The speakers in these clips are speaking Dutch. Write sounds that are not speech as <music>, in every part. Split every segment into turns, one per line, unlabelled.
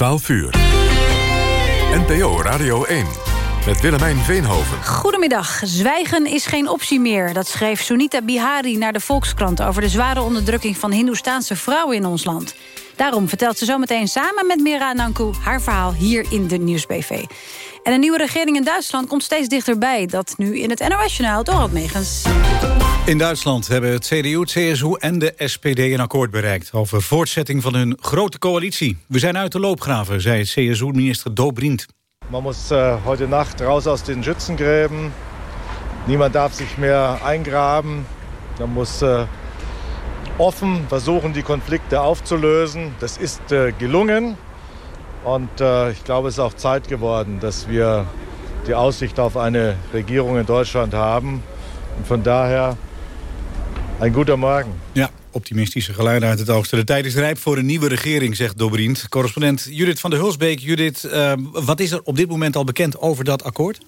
12 uur. NPO Radio 1 met Willemijn Veenhoven.
Goedemiddag. Zwijgen is geen optie meer. Dat schreef Sunita Bihari naar de Volkskrant... over de zware onderdrukking van Hindoestaanse vrouwen in ons land. Daarom vertelt ze zometeen samen met Mira Nanku... haar verhaal hier in de Nieuwsbv. En een nieuwe regering in Duitsland komt steeds dichterbij. Dat nu in het NOS-journaal Dorot Megens.
In Duitsland hebben het CDU, CSU en de SPD een akkoord bereikt... over voortzetting van hun grote coalitie. We zijn uit de loopgraven, zei CSU-minister Dobrindt.
Man muss äh, heute Nacht raus aus den Schützengräben. Niemand darf sich mehr eingraben. Man muss äh, offen versuchen, die Konflikte aufzulösen. Das ist äh, gelungen. Und äh, ich glaube, es ist auch Zeit geworden, dass wir die Aussicht auf eine Regierung in Deutschland haben. Und von daher ein guter Morgen.
Ja, optimistische geluiden uit het oosten. De tijd is rijp voor een nieuwe regering, zegt Dobrindt. Correspondent Judith van der Hulsbeek. Judith, uh, wat is er op dit moment al bekend over dat akkoord?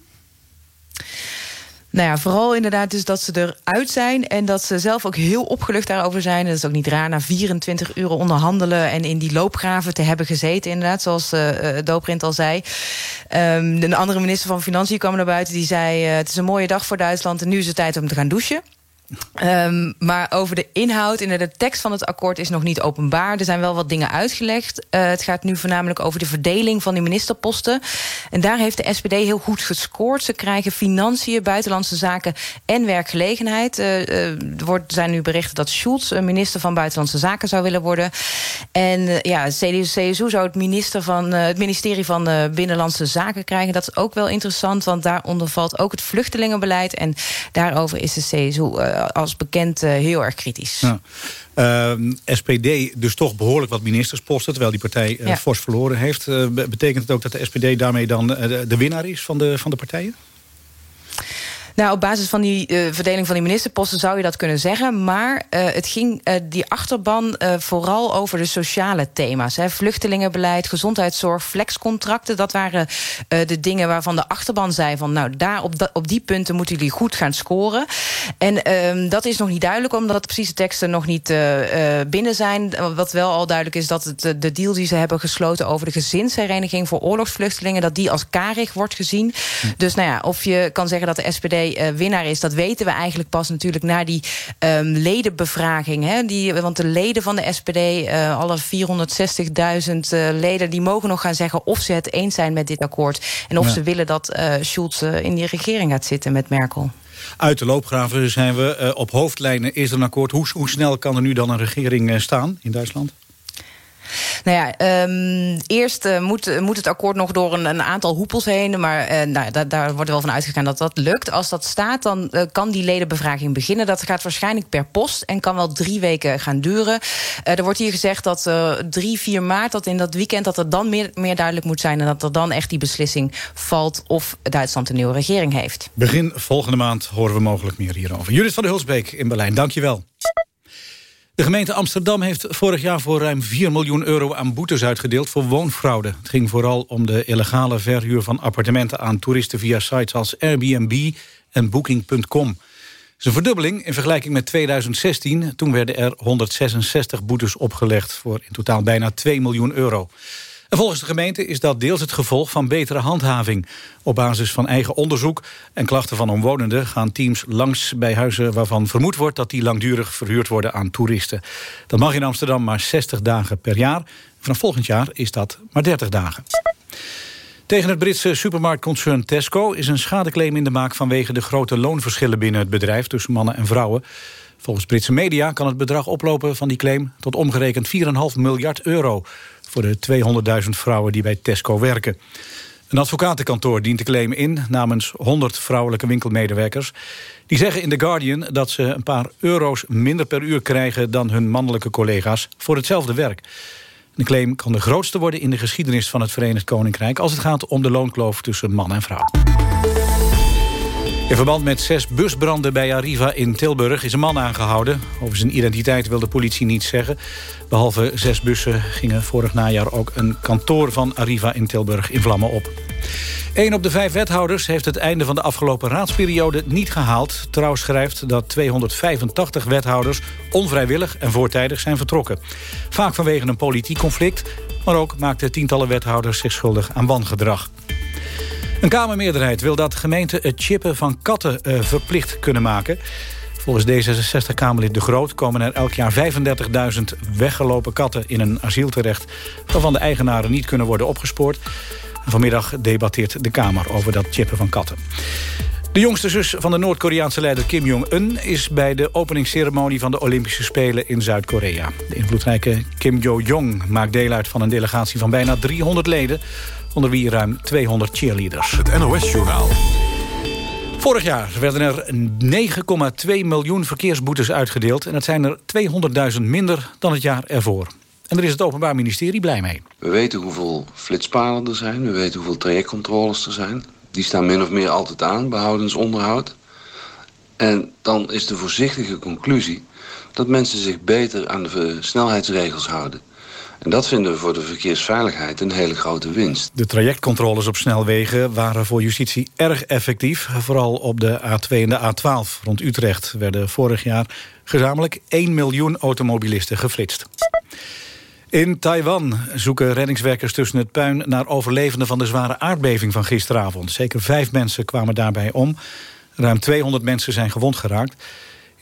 Nou ja, vooral inderdaad dus dat ze eruit zijn... en dat ze zelf ook heel opgelucht daarover zijn. Dat is ook niet raar, na 24 uur onderhandelen... en in die loopgraven te hebben gezeten, inderdaad, zoals uh, Dobrindt al zei. Um, een andere minister van Financiën kwam naar buiten... die zei, uh, het is een mooie dag voor Duitsland... en nu is het tijd om te gaan douchen. Um, maar over de inhoud, in de tekst van het akkoord is nog niet openbaar. Er zijn wel wat dingen uitgelegd. Uh, het gaat nu voornamelijk over de verdeling van die ministerposten. En daar heeft de SPD heel goed gescoord. Ze krijgen financiën, buitenlandse zaken en werkgelegenheid. Uh, uh, er wordt, zijn nu berichten dat Schulz minister van Buitenlandse Zaken zou willen worden. En ja, CDU-CSU zou het, minister van, het ministerie van Binnenlandse Zaken krijgen. Dat is ook wel interessant, want daaronder valt ook het vluchtelingenbeleid. En daarover is de CSU als bekend uh, heel erg kritisch. Ja.
Uh, SPD dus toch behoorlijk wat ministersposten... terwijl die partij uh, ja. fors verloren heeft. Uh, betekent het ook dat de SPD daarmee dan de winnaar is van de, van de partijen?
Nou, op basis van die uh, verdeling van die ministerposten zou je dat kunnen zeggen. Maar uh, het ging uh, die achterban vooral over de sociale thema's. Hè. Vluchtelingenbeleid, gezondheidszorg, flexcontracten. Dat waren de dingen waarvan de achterban zei van... nou, daar op, op die punten moeten jullie goed gaan scoren. En ehm, dat is nog niet duidelijk, omdat de teksten nog niet binnen zijn. Wat wel al duidelijk is dat het, de deal die ze hebben gesloten... over de gezinshereniging voor oorlogsvluchtelingen... dat die als karig wordt gezien. Hm. Dus nou ja, of je kan zeggen dat de SPD uh, winnaar is... dat weten we eigenlijk pas natuurlijk na die um, ledenbevraging. Hè? Die, want de leden van de SPD, uh, alle 460.000 uh, leden... die mogen nog gaan zeggen of ze het eens zijn met dit akkoord... en of ja. ze willen dat Schulz in die regering gaat zitten met Merkel.
Uit de loopgraven zijn we. Op hoofdlijnen is er een akkoord. Hoe, hoe snel kan er nu dan een regering staan in Duitsland?
Nou ja, um, eerst uh, moet, moet het akkoord nog door een, een aantal hoepels heen. Maar uh, nou, da, daar wordt wel van uitgegaan dat dat lukt. Als dat staat, dan uh, kan die ledenbevraging beginnen. Dat gaat waarschijnlijk per post en kan wel drie weken gaan duren. er wordt hier gezegd dat 3, 4 maart, dat in dat weekend... dat er dan meer, meer duidelijk moet zijn... en dat er dan echt die beslissing valt of Duitsland een nieuwe regering heeft.
Begin volgende maand horen we mogelijk meer hierover. Judith van der Hulsbeek in Berlijn, dank je wel. De gemeente Amsterdam heeft vorig jaar voor ruim 4 miljoen euro aan boetes uitgedeeld voor woonfraude. Het ging vooral om de illegale verhuur van appartementen aan toeristen via sites als Airbnb en Booking.com. Het is een verdubbeling in vergelijking met 2016. Toen werden er 166 boetes opgelegd voor in totaal bijna 2 miljoen euro volgens de gemeente is dat deels het gevolg van betere handhaving. Op basis van eigen onderzoek en klachten van omwonenden... gaan teams langs bij huizen waarvan vermoed wordt... dat die langdurig verhuurd worden aan toeristen. Dat mag in Amsterdam maar 60 dagen per jaar. Vanaf volgend jaar is dat maar 30 dagen. Tegen het Britse supermarktconcern Tesco is een schadeclaim in de maak... vanwege de grote loonverschillen binnen het bedrijf tussen mannen en vrouwen. Volgens Britse media kan het bedrag oplopen van die claim... tot omgerekend 4,5 miljard euro voor de 200.000 vrouwen die bij Tesco werken. Een advocatenkantoor dient de claim in namens 100 vrouwelijke winkelmedewerkers. Die zeggen in The Guardian dat ze een paar euro's minder per uur krijgen... dan hun mannelijke collega's voor hetzelfde werk. De claim kan de grootste worden in de geschiedenis van het Verenigd Koninkrijk... als het gaat om de loonkloof tussen man en vrouw. In verband met zes busbranden bij Arriva in Tilburg is een man aangehouden. Over zijn identiteit wil de politie niets zeggen. Behalve zes bussen gingen vorig najaar ook een kantoor van Arriva in Tilburg in vlammen op. Een op de vijf wethouders heeft het einde van de afgelopen raadsperiode niet gehaald. Trouw schrijft dat 285 wethouders onvrijwillig en voortijdig zijn vertrokken. Vaak vanwege een politiek conflict, Maar ook maakten tientallen wethouders zich schuldig aan wangedrag. Een Kamermeerderheid wil dat gemeenten het chippen van katten uh, verplicht kunnen maken. Volgens D66-Kamerlid De Groot komen er elk jaar 35.000 weggelopen katten in een asiel terecht... waarvan de eigenaren niet kunnen worden opgespoord. Vanmiddag debatteert de Kamer over dat chippen van katten. De jongste zus van de Noord-Koreaanse leider Kim Jong-un... is bij de openingsceremonie van de Olympische Spelen in Zuid-Korea. De invloedrijke Kim Jo-jong maakt deel uit van een delegatie van bijna 300 leden... onder wie ruim 200 cheerleaders.
Het NOS-journaal.
Vorig jaar werden er 9,2 miljoen verkeersboetes uitgedeeld... en dat zijn er 200.000 minder dan het jaar ervoor. En daar is het Openbaar Ministerie blij mee.
We weten hoeveel flitspalen er zijn, we weten hoeveel trajectcontroles er zijn... Die staan min of meer altijd aan, behoudens onderhoud. En dan is de voorzichtige conclusie dat mensen zich beter aan de snelheidsregels houden. En dat vinden we voor de verkeersveiligheid een hele grote winst.
De trajectcontroles op snelwegen waren voor justitie erg effectief. Vooral op de A2 en de A12 rond Utrecht werden vorig jaar gezamenlijk 1 miljoen automobilisten geflitst. In Taiwan zoeken reddingswerkers tussen het puin... naar overlevenden van de zware aardbeving van gisteravond. Zeker vijf mensen kwamen daarbij om. Ruim 200 mensen zijn gewond geraakt.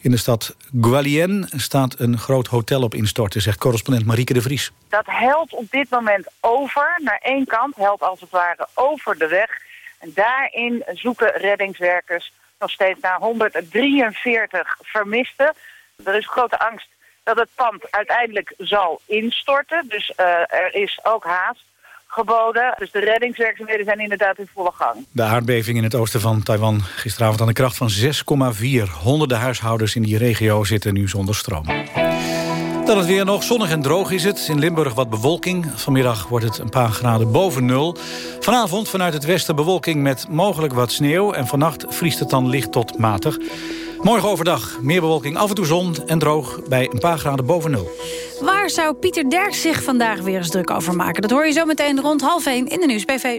In de stad Gualien staat een groot hotel op instorten... zegt correspondent Marieke de Vries.
Dat helpt op dit moment over. Naar één kant helpt als het ware over de weg. En daarin zoeken reddingswerkers nog steeds naar 143 vermisten. Er is grote angst dat het pand uiteindelijk zal instorten. Dus uh, er is ook haast geboden. Dus de reddingswerkzaamheden zijn inderdaad in volle gang.
De aardbeving in het oosten van Taiwan gisteravond aan de kracht van 6,4. Honderden huishoudens in die regio zitten nu zonder stroom. Dan het weer nog. Zonnig en droog is het. In Limburg wat bewolking. Vanmiddag wordt het een paar graden boven nul. Vanavond vanuit het westen bewolking met mogelijk wat sneeuw. En vannacht vriest het dan licht tot matig. Morgen overdag meer bewolking, af en toe zon en droog bij een paar graden boven nul.
Waar zou Pieter Derks zich vandaag weer eens druk over maken? Dat hoor je zo meteen rond half 1 in de Nieuwsbv.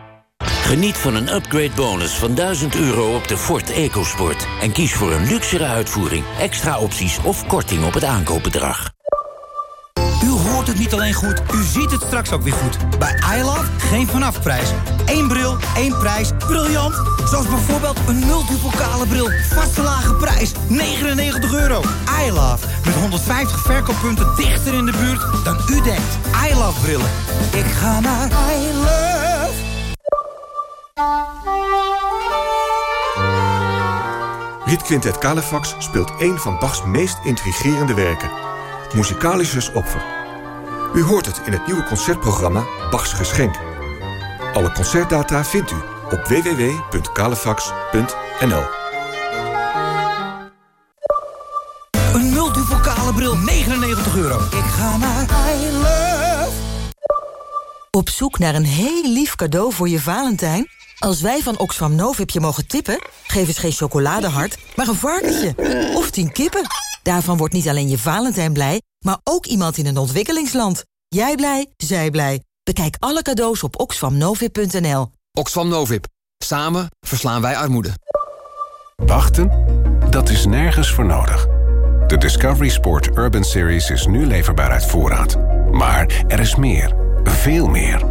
Geniet van een upgrade bonus van 1000 euro op de Ford EcoSport. En kies voor een luxere uitvoering, extra opties of korting op het aankoopbedrag.
U hoort het niet alleen goed, u ziet het straks ook weer goed. Bij iLove geen vanafprijs. Eén bril, één prijs. Briljant! Zoals bijvoorbeeld een multipokale bril. Vaste lage prijs, 99 euro. iLove, met 150 verkooppunten dichter in de buurt dan u denkt. iLove brillen. Ik ga naar iLove.
Rietquintet Calefax speelt een van Bachs meest intrigerende werken. Musicalisches Opfer. U hoort het in het nieuwe concertprogramma Bachs Geschenk. Alle concertdata vindt u op www.calefax.nl
Een multivocale bril, 99 euro. Ik ga naar I Love.
Op zoek naar een heel lief cadeau voor je Valentijn? Als wij van Oxfam Novib je mogen tippen... geef eens geen chocoladehart, maar een varkentje. Of tien kippen. Daarvan wordt niet alleen je Valentijn blij... maar ook iemand in een ontwikkelingsland. Jij blij, zij blij. Bekijk alle cadeaus op oxfamnovib.nl.
Oxfam Novib. Samen verslaan wij armoede.
Wachten? Dat is nergens voor nodig. De Discovery Sport Urban Series is nu leverbaar uit voorraad. Maar er is meer. Veel meer.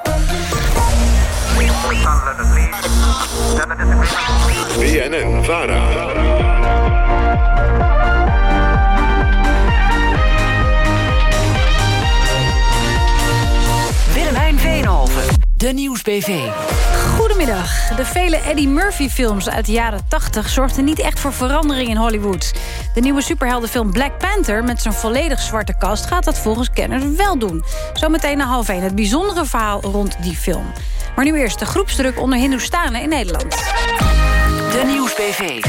BNN Vara.
Willemijn Veenhoven, de Nieuwsbv. Goedemiddag. Goedemiddag. De vele Eddie Murphy-films uit de jaren 80 zorgden niet echt voor verandering in Hollywood. De nieuwe superheldenfilm Black Panther met zijn volledig zwarte kast... gaat dat volgens kenners wel doen. Zometeen na half 1 het bijzondere verhaal rond die film. Maar nu eerst de groepsdruk onder Hindoestanen in Nederland.
De Nieuws-PV.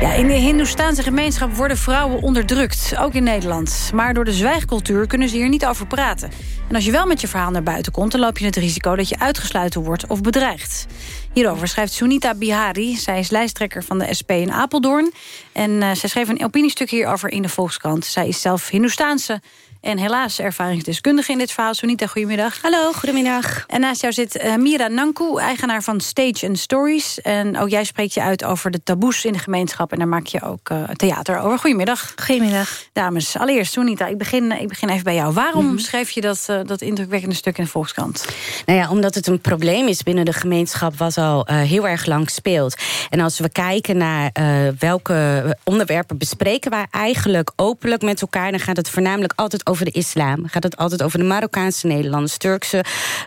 Ja, in de Hindoestaanse gemeenschap worden vrouwen onderdrukt, ook in Nederland. Maar door de zwijgcultuur kunnen ze hier niet over praten. En als je wel met je verhaal naar buiten komt... dan loop je het risico dat je uitgesluiten wordt of bedreigd. Hierover schrijft Sunita Bihari. Zij is lijsttrekker van de SP in Apeldoorn. En uh, zij schreef een opiniestuk hierover in de Volkskrant. Zij is zelf Hindoestaanse en helaas ervaringsdeskundige in dit verhaal. Sunita, goedemiddag.
Hallo, goedemiddag.
En naast jou zit uh, Mira Nanku, eigenaar van Stage and Stories. En ook jij spreekt je uit over de taboes in de gemeenschap. En daar maak je ook uh, theater over. Goedemiddag.
Goedemiddag.
Dames, allereerst Sunita, ik begin, ik begin even bij jou. Waarom mm -hmm. schreef je dat, uh, dat indrukwekkende stuk in de Volkskrant?
Nou ja, omdat het een probleem is binnen de gemeenschap... wat al heel erg lang speelt. En als we kijken naar welke onderwerpen bespreken wij eigenlijk openlijk met elkaar... dan gaat het voornamelijk altijd over de islam. Gaat het altijd over de Marokkaanse Nederlanders, Turkse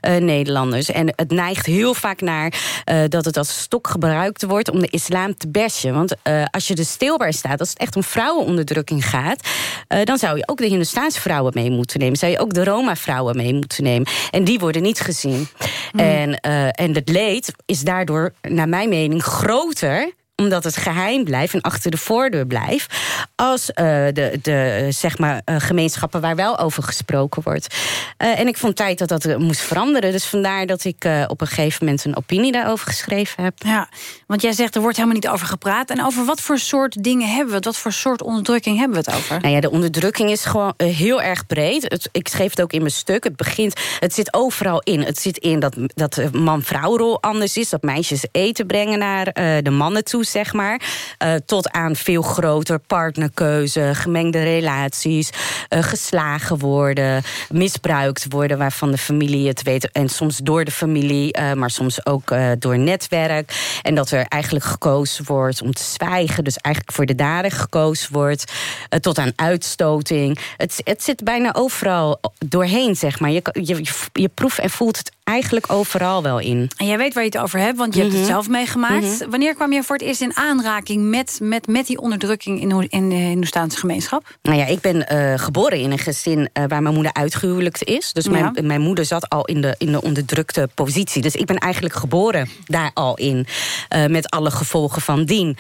uh, Nederlanders. En het neigt heel vaak naar uh, dat het als stok gebruikt wordt om de islam te bashen. Want uh, als je er stil bij staat, als het echt om vrouwenonderdrukking gaat... dan zou je ook de Hindoestaanse vrouwen mee moeten nemen. Zou je ook de Roma-vrouwen mee moeten nemen. En die worden niet gezien. Mm. En, en het leed is daardoor, naar mijn mening, groter omdat het geheim blijft en achter de voordeur blijft... als uh, de, de zeg maar, uh, gemeenschappen waar wel over gesproken wordt. Uh, en ik vond tijd dat dat moest veranderen. Dus vandaar dat ik op een gegeven moment een opinie daarover geschreven heb.
Ja, want jij zegt er wordt helemaal niet over gepraat. En over wat voor soort dingen hebben we het? Wat voor soort onderdrukking hebben we het over?
Nou ja, de onderdrukking is gewoon heel erg breed. Het, ik schreef het ook in mijn stuk. Het begint, het zit overal in. Het zit in dat, dat de man-vrouwrol anders is. Dat meisjes eten brengen naar de mannen toe zeg maar. Uh, tot aan veel groter partnerkeuze, gemengde relaties... Uh, geslagen worden, misbruikt worden... waarvan de familie het weet. En soms door de familie, uh, maar soms ook door netwerk. En dat er eigenlijk gekozen wordt om te zwijgen. Dus eigenlijk voor de dader gekozen wordt. tot aan uitstoting. Het, het zit bijna overal doorheen, zeg maar. Je, je, je proeft en voelt het eigenlijk overal wel in.
En jij weet waar je het over hebt, want je mm -hmm. hebt het zelf meegemaakt. Mm -hmm. Wanneer kwam je voor het eerst in aanraking met, met, met die onderdrukking in, in de Hindoestaanse gemeenschap?
Nou ja, ik ben uh, geboren in een gezin uh, waar mijn moeder uitgehuwelijkt is. Dus mijn, mijn moeder zat al in de, in de onderdrukte positie. Dus ik ben eigenlijk geboren daar al in. Uh, met alle gevolgen van dien.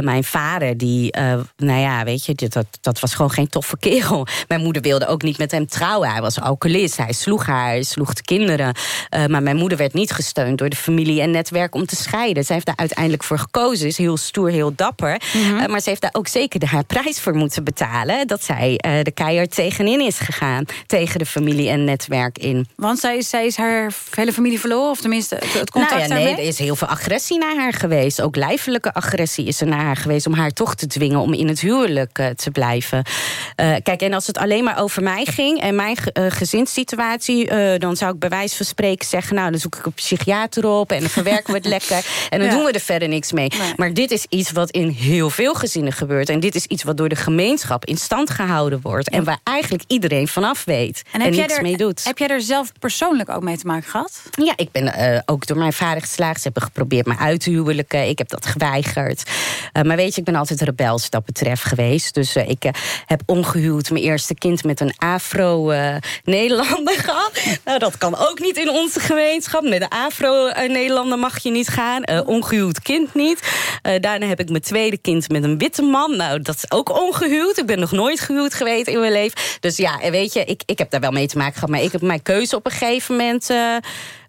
mijn vader, die, nou ja, weet je, dat, dat was gewoon geen toffe kerel. Mijn moeder wilde ook niet met hem trouwen. Hij was alcoholist, hij sloeg haar, hij sloeg de kinderen. Uh, maar mijn moeder werd niet gesteund door de familie en netwerk om te scheiden. Zij heeft daar uiteindelijk voor gekozen. Is heel stoer, heel dapper. Mm -hmm. uh, maar ze heeft daar ook zeker de haar prijs voor moeten betalen. Dat zij uh, de keihard tegenin is gegaan. Tegen de familie en netwerk in.
Want zij, zij is haar hele familie verloren? Of tenminste het contact
nou ja,
daarmee?
Nee, er is heel veel agressie naar haar geweest. Ook lijfelijke agressie is er naar haar geweest. Om haar toch te dwingen om in het huwelijk te blijven. kijk, en als het alleen maar over mij ging. En mijn gezinssituatie. dan zou ik bij wijze van spreken zeggen... nou, dan zoek ik een psychiater op en dan verwerken we het <laughs> lekker... en dan ja. doen we er verder niks mee. Nee. Maar dit is iets wat in heel veel gezinnen gebeurt. En dit is iets wat door de gemeenschap in stand gehouden wordt... en waar eigenlijk iedereen vanaf weet en, en niets
er,
mee doet.
Heb jij er zelf persoonlijk ook mee te maken gehad?
Ja, ik ben uh, ook door mijn vader geslaagd. Ze hebben geprobeerd me uit te huwelijken. Ik heb dat geweigerd. Uh, maar weet je, ik ben altijd rebels dat betreft geweest. Dus uh, ik heb ongehuwd mijn eerste kind met een afro-Nederlander <laughs> gehad. nou, dat kan ook niet in gemeenschap. Met de Afro-Nederlander mag je niet gaan. Uh, ongehuwd kind niet. Uh, daarna heb ik mijn tweede kind met een witte man. Nou, dat is ook ongehuwd. Ik ben nog nooit gehuwd geweest in mijn leven. Dus ja, weet je, ik, ik heb daar wel mee te maken gehad. Maar ik heb mijn keuze op een gegeven moment...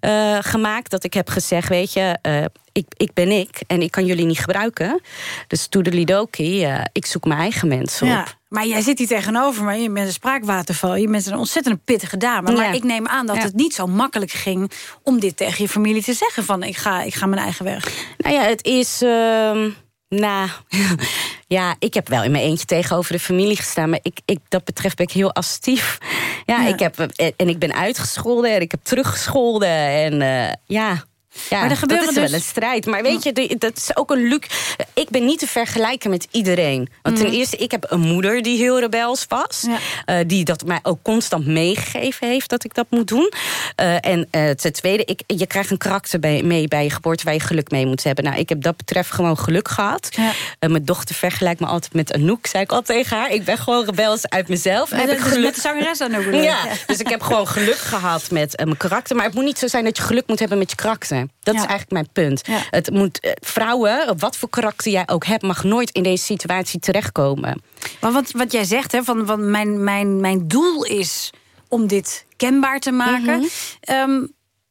uh, gemaakt. Dat ik heb gezegd, weet je, uh, ik, ik ben ik en ik kan jullie niet gebruiken. Dus toedelidoki, uh, ik zoek mijn eigen mensen
ja,
op.
Maar jij zit hier tegenover me, je bent een spraakwaterval. Je bent een ontzettend pittige dame. Ja. Maar ik neem aan dat ja. het niet zo makkelijk ging... om dit tegen je familie te zeggen van ik ga, ik ga mijn eigen weg.
Nou ja, het is... Uh... Nou, <laughs> ja, ik heb wel in mijn eentje tegenover de familie gestaan. Maar ik, ik, dat betreft ben ik heel assertief. Ja, ja. Ik heb, en ik ben uitgescholden en ik heb teruggescholden. En uh, ja, Ja,
maar er gebeuren
dat is
dus...
wel een strijd. Maar weet je, dat is ook een luxe. Ik ben niet te vergelijken met iedereen. Want ten
Mhm.
eerste, ik heb een moeder die heel rebels was. eh, die dat mij ook constant meegegeven heeft dat ik dat moet doen. Eh, en eh, ten tweede, ik, je krijgt een karakter bij, mee bij je geboorte... waar je geluk mee moet hebben. Nou, ik heb dat betreft gewoon geluk gehad. Eh, mijn dochter vergelijkt me altijd met Anouk, zei ik al tegen haar. Ik ben gewoon rebels uit mezelf. En
Met
heb ik geluk...
met de zangeres dan ook bedoel je?
Ja,
Ja.
dus ik heb gewoon geluk gehad met mijn karakter. Maar het moet niet zo zijn dat je geluk moet hebben met je karakter. Dat is eigenlijk mijn punt. Het moet, eh, vrouwen, wat voor karakter jij ook hebt... mag nooit in deze situatie terechtkomen.
Maar wat, wat jij zegt, hè, van, van mijn, mijn, mijn doel is om dit kenbaar te maken.
Mhm.
Ehm,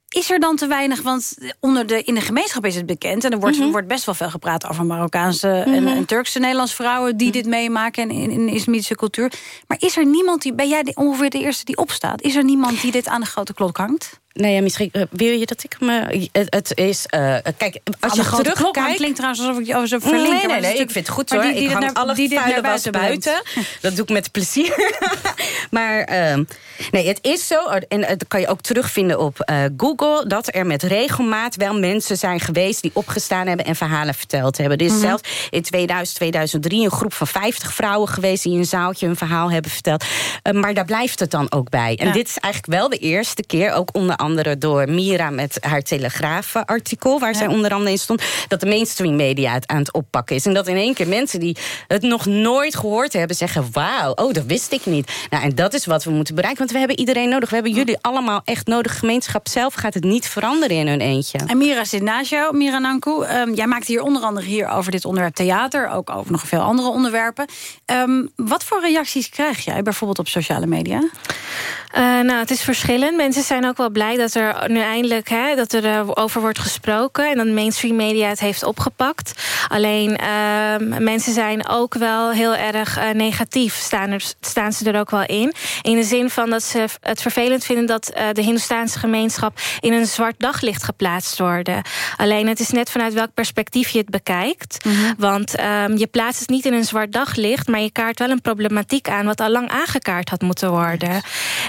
is er dan te weinig, want onder de, in de gemeenschap is het bekend... en er wordt,
Mhm.
wordt best wel veel gepraat over Marokkaanse en,
Mhm.
en Turkse Nederlandse vrouwen... die dit meemaken in, in, in de islamitische cultuur. Maar is er niemand, die, ben jij de- ongeveer de eerste die opstaat? Is er niemand die dit aan de grote klok hangt?
Nou ja, misschien eh, wil je dat ik me... Het, het is... eh, kijk, als je
klok
terugkijkt...
klinkt trouwens alsof ik je over zo verlinken.
Nee, nee, nee, ik vind het goed hoor.
die- die
ik hang
naar-
alle
die
vuile
buiten
buiten. Dat doe ik met plezier. <laughs> maar ehm, nee, het is zo, en dat kan je ook terugvinden op eh, Google... dat er met regelmaat wel mensen zijn geweest... die opgestaan hebben en verhalen verteld hebben. Er is
Mhm.
zelfs in 2000, 2003 een groep van 50 vrouwen geweest... die in een zaaltje hun verhaal hebben verteld. Maar daar blijft het dan ook bij. En
Ja.
dit is eigenlijk wel de eerste keer... ook onder andere door Mira met haar Telegraaf-artikel... waar zij onder andere in stond... dat de mainstream media het aan het oppakken is. En dat in één keer mensen die het nog nooit gehoord hebben... zeggen, wauw, oh, dat wist ik niet. Nou, en dat is wat we moeten bereiken, want we hebben iedereen nodig. We hebben jullie allemaal echt nodig. Gemeenschap zelf gaat het niet veranderen in hun eentje.
En Mira zit naast jou, Mira Nanku. Ehm, jij maakt hier onder andere hier over dit onderwerp theater... ook over nog veel andere onderwerpen. Ehm, wat voor reacties krijg jij bijvoorbeeld op sociale media?
Eh, nou, het is verschillend. Mensen zijn ook wel blij dat er nu eindelijk hè, dat er eh, over wordt gesproken en dat mainstream media het heeft opgepakt. Alleen ehm, mensen zijn ook wel heel erg eh, negatief, staan, er, staan ze er ook wel in. In de zin van dat ze het vervelend vinden dat eh, de Hindoestaanse gemeenschap in een zwart daglicht geplaatst worden. Alleen het is net vanuit welk perspectief je het bekijkt. Want ehm, je plaatst het niet in een zwart daglicht, maar je kaart wel een problematiek aan wat al lang aangekaart had moeten worden.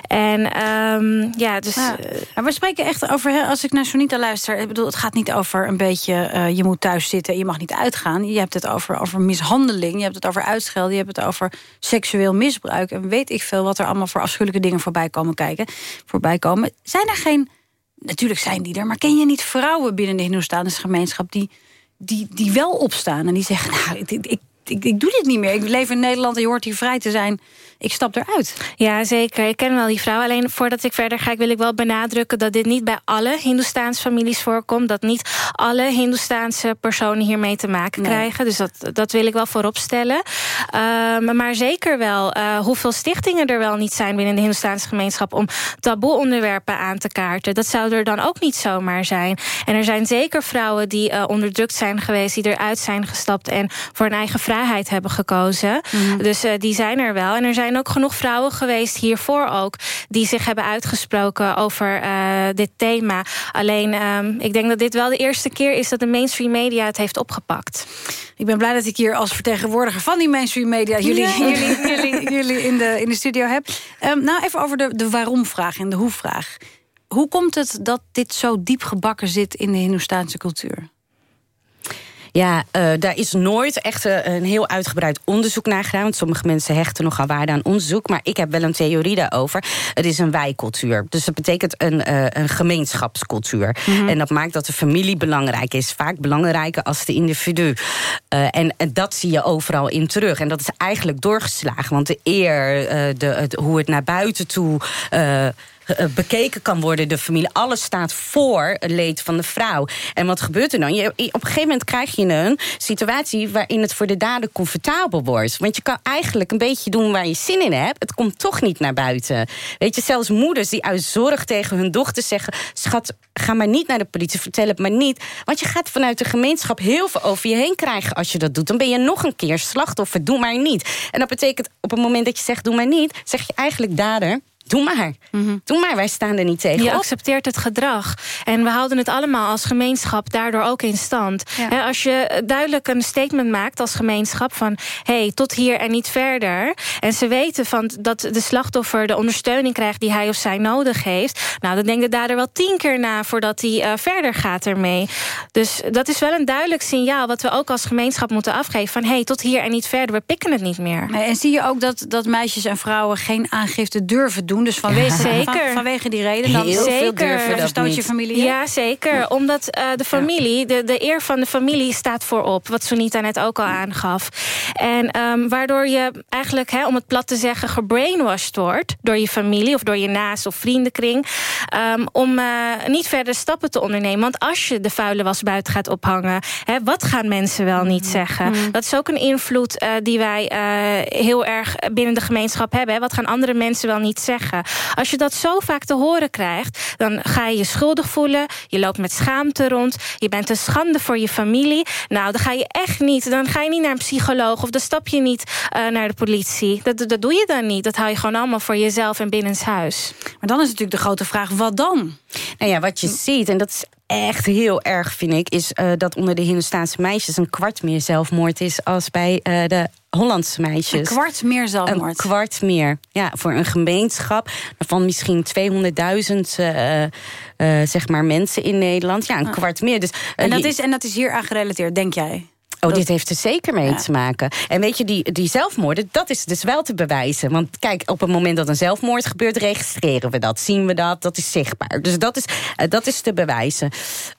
En ehm, ja, dus...
Ja. We spreken echt over, als ik naar Sonita luister... Ik bedoel, het gaat niet over een beetje... eh, je moet thuis zitten en je mag niet uitgaan. Je hebt het over, over mishandeling, je hebt het over uitschelden... je hebt het over seksueel misbruik. En weet ik veel wat er allemaal voor afschuwelijke dingen voorbij komen kijken. Voorbij komen. Zijn er geen... Natuurlijk zijn die er, maar ken je niet vrouwen binnen de Hindoestaanse gemeenschap... die, die, die wel opstaan en die zeggen... nou, ik, ik, ik doe dit niet meer. Ik leef in Nederland en je hoort hier vrij te zijn. Ik stap eruit.
Ja, zeker. Ik ken wel die vrouw. Alleen voordat ik verder ga, wil ik wel benadrukken... dat dit niet bij alle Hindoestaanse families voorkomt. Dat niet alle Hindoestaanse personen hiermee te maken
Nee.
krijgen. Dus dat, dat wil ik wel voorop stellen. Ehm, maar zeker wel eh, hoeveel stichtingen er wel niet zijn... binnen de Hindoestaanse gemeenschap... om taboe-onderwerpen aan te kaarten. Dat zou er dan ook niet zomaar zijn. En er zijn zeker vrouwen die eh, onderdrukt zijn geweest... die eruit zijn gestapt en voor hun eigen vrijheid hebben gekozen.
Mhm.
Dus eh, die zijn er wel. En er zijn ook genoeg vrouwen geweest hiervoor ook... die zich hebben uitgesproken over eh, dit thema. Alleen, ehm, ik denk dat dit wel de eerste keer is... dat de mainstream media het heeft opgepakt.
Ik ben blij dat ik hier als vertegenwoordiger van die mainstream media... jullie,
Ja. <laughs>
jullie, <laughs> jullie, jullie in, de, in de studio heb. Ehm, nou, even over de, de waarom-vraag en de hoe-vraag. Hoe komt het dat dit zo diep gebakken zit in de Hindoestaanse cultuur?
Ja, eh, daar is nooit echt eh, een heel uitgebreid onderzoek naar gedaan. Want sommige mensen hechten nogal waarde aan onderzoek. Maar ik heb wel een theorie daarover. Het is een wijcultuur. Dus dat betekent een, eh, een gemeenschapscultuur.
Mhm.
En dat maakt dat de familie belangrijk is. Vaak belangrijker als de individu. En, en dat zie je overal in terug. En dat is eigenlijk doorgeslagen. Want de eer, de, het, hoe het naar buiten toe... eh, eh, bekeken kan worden, de familie. Alles staat voor het leed van de vrouw. En wat gebeurt er dan? Je, op een gegeven moment krijg je een situatie... waarin het voor de dader comfortabel wordt. Want je kan eigenlijk een beetje doen waar je zin in hebt. Het komt toch niet naar buiten. Weet je, zelfs moeders die uit zorg tegen hun dochter zeggen... schat, ga maar niet naar de politie, vertel het maar niet. Want je gaat vanuit de gemeenschap heel veel over je heen krijgen... als je dat doet. Dan ben je nog een keer slachtoffer, doe maar niet. En dat betekent op het moment dat je zegt, doe maar niet... zeg je eigenlijk dader doe maar. Doe maar, wij staan er niet tegen
Je
op.
accepteert het gedrag. En we houden het allemaal als gemeenschap daardoor ook in stand. Hè, als je duidelijk een statement maakt als gemeenschap van... hey, tot hier en niet verder. En ze weten van dat de slachtoffer de ondersteuning krijgt... die hij of zij nodig heeft. Nou, dan denkt de dader wel tien keer na voordat hij eh, verder gaat ermee. Dus dat is wel een duidelijk signaal... wat we ook als gemeenschap moeten afgeven. Van hey, tot hier en niet verder. We pikken het niet meer.
Nee, En zie je ook dat, dat meisjes en vrouwen geen aangifte durven doen? Dus vanwege,
Ja, zeker.
van- vanwege die reden dan
Heel veel
zeker
durven dat
verstoot je
niet.
familie?
Ja, zeker. Omdat eh, de familie, de, de eer van de familie staat voorop. Wat Sunita net ook al aangaf. En ehm, waardoor je eigenlijk, hè, om het plat te zeggen... gebrainwashed wordt door je familie of door je naast of vriendenkring... ehm, om eh, niet verder stappen te ondernemen. Want als je de vuile was buiten gaat ophangen... Hè, wat gaan mensen wel niet zeggen? Dat is ook een invloed eh, die wij eh, heel erg binnen de gemeenschap hebben. Hè. Wat gaan andere mensen wel niet zeggen? Als je dat zo vaak te horen krijgt... dan ga je je schuldig voelen. Je loopt met schaamte rond. Je bent een schande voor je familie. Nou, dan ga je echt niet. Dan ga je niet naar een psycholoog of dan stap je niet eh, naar de politie. Dat, dat doe je dan niet. Dat hou je gewoon allemaal voor jezelf en binnenshuis.
Maar dan is natuurlijk de grote vraag, wat dan?
Nou ja, wat je ziet, en dat is echt heel erg, vind ik... is eh, dat onder de Hindoestaanse meisjes een kwart meer zelfmoord is... als bij eh, de Hollandse meisjes.
Een kwart meer zelfmoord?
Een kwart meer, ja. Voor een gemeenschap van misschien 200.000 eh, zeg maar mensen in Nederland. Ja, een kwart meer. Dus,
En dat, is, en dat is hier aan gerelateerd, denk jij?
Oh, dit heeft er zeker mee te maken. En weet je, die, die zelfmoorden, dat is dus wel te bewijzen. Want kijk, op het moment dat een zelfmoord gebeurt... registreren we dat, zien we dat, dat is zichtbaar. Dus dat is, eh, dat is te bewijzen.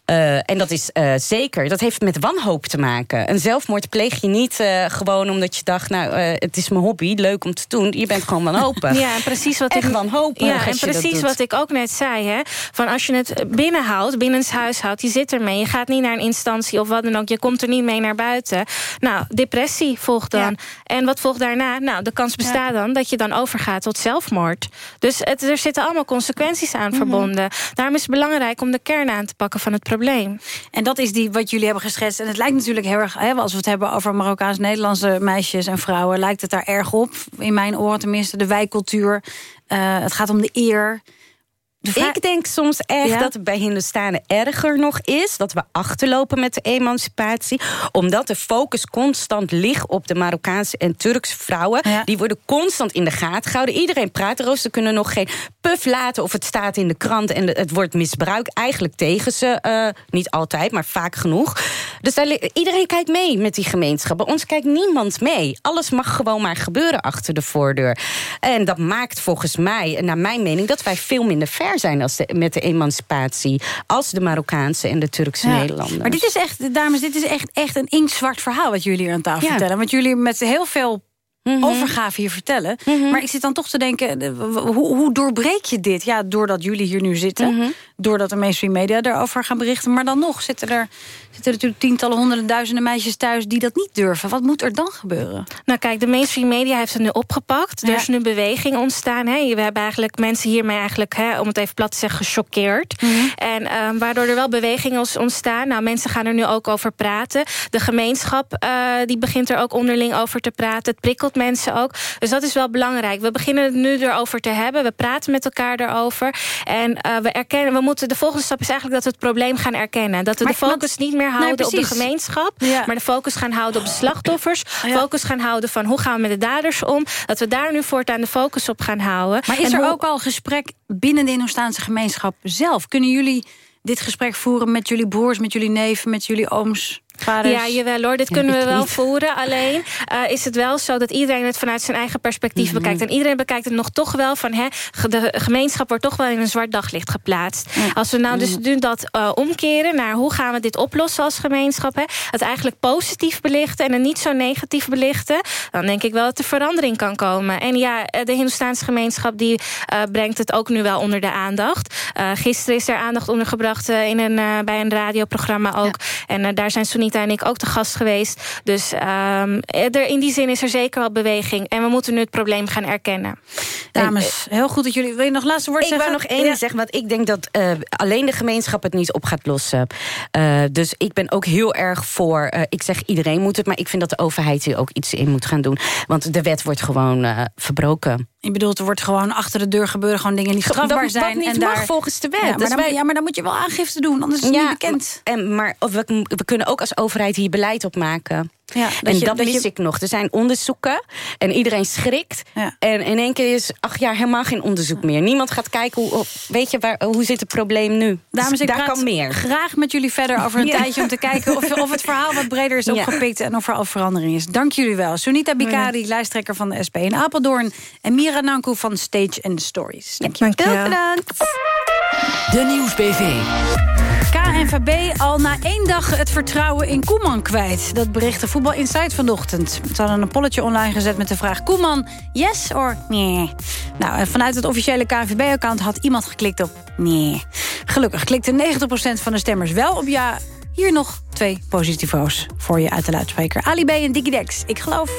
Eh, en dat is eh, zeker, dat heeft met wanhoop te maken. Een zelfmoord pleeg je niet eh, gewoon omdat je dacht... nou, het is mijn hobby, leuk om te doen. Je bent gewoon wanhopig. <laughs>
Ja, precies wat
Echt
ik
wanhopig
Ja, en precies wat ik ook net zei. Hè? Van als je het binnenhoudt, binnenshuis houdt, je zit ermee. Je gaat niet naar een instantie of wat dan ook. Je komt er niet mee naar buiten. Nou, depressie volgt dan. En wat volgt daarna? Nou, de kans bestaat dan dat je dan overgaat tot zelfmoord. Dus het, er zitten allemaal consequenties aan
Mhm.
verbonden. Daarom is het belangrijk om de kern aan te pakken van het probleem.
En dat is die wat jullie hebben geschetst. En het lijkt natuurlijk heel erg, hè, als we het hebben over Marokkaans-Nederlandse meisjes en vrouwen, lijkt het daar erg op. In mijn oren tenminste, de wijkcultuur. Eh, het gaat om de eer.
Ik denk soms echt
Ja?
dat het bij Hindustanen erger nog is... dat we achterlopen met de emancipatie. Omdat de focus constant ligt op de Marokkaanse en Turkse vrouwen. Die worden constant in de gaten gehouden. Iedereen praat erover. Ze kunnen nog geen puff laten of het staat in de krant... en het wordt misbruikt eigenlijk tegen ze. eh, niet altijd, maar vaak genoeg. Dus daar, iedereen kijkt mee met die gemeenschap. Bij ons kijkt niemand mee. Alles mag gewoon maar gebeuren achter de voordeur. En dat maakt volgens mij, naar mijn mening... dat wij veel minder ver zijn als de, met de emancipatie... als de Marokkaanse en de Turkse
Ja.
Nederlanders.
Maar dit is echt, dames, dit is echt, echt een inktzwart verhaal wat jullie hier aan tafel
Ja.
vertellen. Want jullie met heel veel
Mhm.
overgave hier vertellen. Maar ik zit dan toch te denken, hoe, hoe doorbreek je dit? Ja, doordat jullie hier nu zitten.
Mhm.
Doordat de mainstream media erover gaan berichten. Maar dan nog zitten er, zitten er natuurlijk tientallen, honderden, duizenden meisjes thuis... die dat niet durven. Wat moet er dan gebeuren?
Nou kijk, de mainstream media heeft het nu opgepakt. Er
Ja.
is nu beweging ontstaan. Hè. We hebben eigenlijk mensen hiermee eigenlijk, hè, om het even plat te zeggen, gechoqueerd.
Mhm.
En ehm, waardoor er wel beweging is ontstaan. Nou, mensen gaan er nu ook over praten. De gemeenschap eh, die begint er ook onderling over te praten. Het prikkelt mensen ook. Dus dat is wel belangrijk. We beginnen het nu erover te hebben. We praten met elkaar erover. En eh, we erkennen, we moeten, de volgende stap is eigenlijk dat we het probleem gaan erkennen. Dat we
Maar-
de focus niet meer houden op de gemeenschap.
Ja.
Maar de focus gaan houden op de slachtoffers. Focus gaan houden van hoe gaan we met de daders om. Dat we daar nu voortaan de focus op gaan houden.
Maar is
En
er
hoe-
ook al gesprek binnen de Indostaanse gemeenschap zelf? Kunnen jullie dit gesprek voeren met jullie broers, met jullie neven, met jullie ooms,
Ja, jawel hoor, dit
Ja,
kunnen we wel
niet.
voeren. Alleen eh, is het wel zo dat iedereen het vanuit zijn eigen perspectief
Mhm.
bekijkt. En iedereen bekijkt het nog toch wel van... Hè, de gemeenschap wordt toch wel in een zwart daglicht geplaatst. Als we nou dus nu dat eh, omkeren naar hoe gaan we dit oplossen als gemeenschap... Hè, het eigenlijk positief belichten en het niet zo negatief belichten... dan denk ik wel dat er verandering kan komen. En ja, eh, de Hindoestaanse gemeenschap die, brengt het ook nu wel onder de aandacht. Gisteren is er aandacht ondergebracht in een, bij een radioprogramma ook. En daar zijn Sunita en ik ook te gast geweest. Dus ehm, er, in die zin is er zeker wel beweging. En we moeten nu het probleem gaan erkennen.
Dames, heel goed dat jullie... Wil je nog laatste woord
Ik
zeggen?
wou nog één ding zeggen, want ik denk dat eh, alleen de gemeenschap het niet op gaat lossen. Eh, dus ik ben ook heel erg voor, eh, ik zeg iedereen moet het, maar ik vind dat de overheid hier ook iets in moet gaan doen. Want de wet wordt gewoon eh, verbroken.
Je bedoelt, er wordt gewoon achter de deur gebeuren... gewoon dingen die strafbaar
Dat-
zijn.
dat
en
mag
daar...
volgens de wet.
Ja maar,
Dus
dan,
wij-
ja, maar dan moet je wel aangifte doen, anders is het niet bekend.
En, maar of we, we kunnen ook als overheid hier beleid op maken.
Ja, dat
en
je-
dat,
dat
mis
je-
ik nog. Er zijn onderzoeken en iedereen schrikt. En in één keer is acht jaar helemaal geen onderzoek meer. Niemand gaat kijken, hoe, weet je, waar, hoe zit het probleem nu?
Dames,
Dus
ik
daar
praat
kan meer.
graag met jullie verder over een
Ja.
tijdje... om te kijken of, of het verhaal wat breder is
Ja.
opgepikt... en of er al verandering is. Dank jullie wel. Sunita Bikari, lijsttrekker van de SP in Apeldoorn... en Mira Nanku van Stage and Stories. Dank je wel.
bedankt.
De Nieuwsbv.
KNVB al na één dag het vertrouwen in Koeman kwijt. Dat berichtte Voetbal Insight vanochtend. Ze hadden een polletje online gezet met de vraag... Koeman, yes or nee? Nou, vanuit het officiële KNVB-account had iemand geklikt op nee. Gelukkig klikte 90% van de stemmers wel op ja. Hier nog twee positivo's voor je uit de luidspreker. Ali B en Diggy Dex. Ik geloof...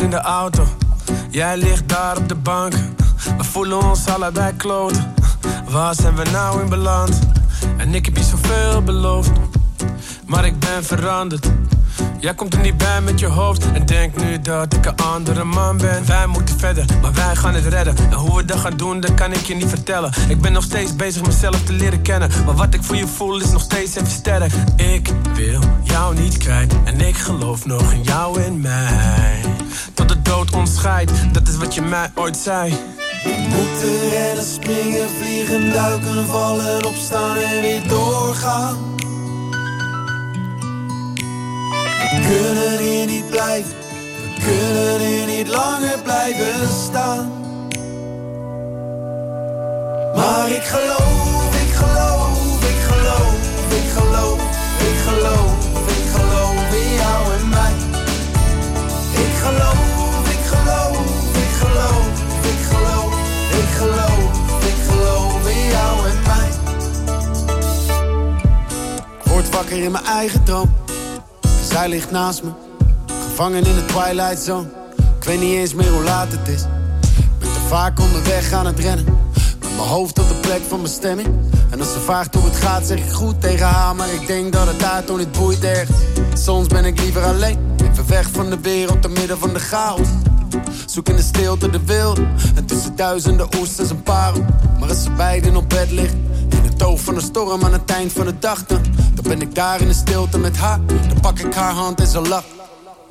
in de auto, jij ligt daar op de bank. We voelen ons allebei kloten. Waar zijn we nou in beland? En ik heb je zoveel beloofd, maar ik ben veranderd. Jij komt er niet bij met je hoofd en denkt nu dat ik een andere man ben. Wij moeten verder, maar wij gaan het redden. En hoe we dat gaan doen, dat kan ik je niet vertellen. Ik ben nog steeds bezig mezelf te leren kennen. Maar wat ik voor je voel is nog steeds even sterk. Ik wil jou niet kwijt en ik geloof nog in jou en mij. Tot de dood ons scheidt, dat is wat je mij ooit zei.
Moeten rennen, springen, vliegen, duiken, vallen, opstaan en weer doorgaan. Niet blijven, we kunnen hier niet langer blijven staan. Maar ik geloof, ik geloof, ik geloof, ik geloof, ik geloof, ik geloof in jou en mij. Ik geloof, ik geloof, ik geloof, ik geloof, ik geloof, ik geloof in jou en mij. Ik word wakker in mijn eigen droom. Zij ligt naast me, gevangen in de twilight zone. Ik weet niet eens meer hoe laat het is. Ben te vaak onderweg aan het rennen. Met mijn hoofd op de plek van bestemming. En als ze vraagt hoe het gaat, zeg ik goed tegen haar. Maar ik denk dat het daar toen niet boeit ergens. Soms ben ik liever alleen. Even weg van de wereld, te midden van de chaos. Zoek in de stilte de wilde. En tussen duizenden oesters een parel. Maar als ze beiden op bed liggen. In het oog van de storm aan het eind van de dag dan. Dan ben ik daar in de stilte met haar. Dan pak ik haar hand en ze lacht.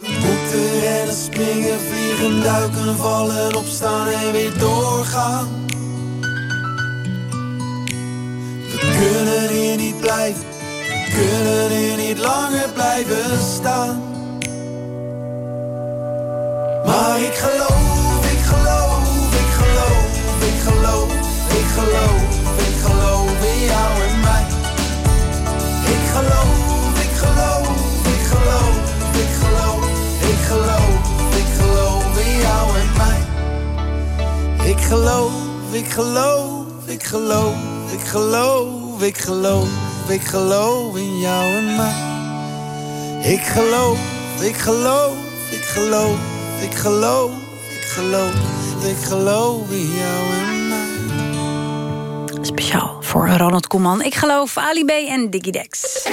Moeten rennen, springen, vliegen, duiken, vallen, opstaan en weer doorgaan. We kunnen hier niet blijven, we kunnen hier niet langer blijven staan. Maar ik geloof, ik geloof, ik geloof, ik geloof, ik geloof, Ik geloof, ik geloof, ik geloof, ik geloof, ik geloof, ik geloof in jou en mij. Ik geloof, ik geloof, ik geloof, ik geloof, ik geloof, ik geloof in jou en mij.
Speciaal voor Ronald Koeman. Ik geloof Ali B en Diggy Dex.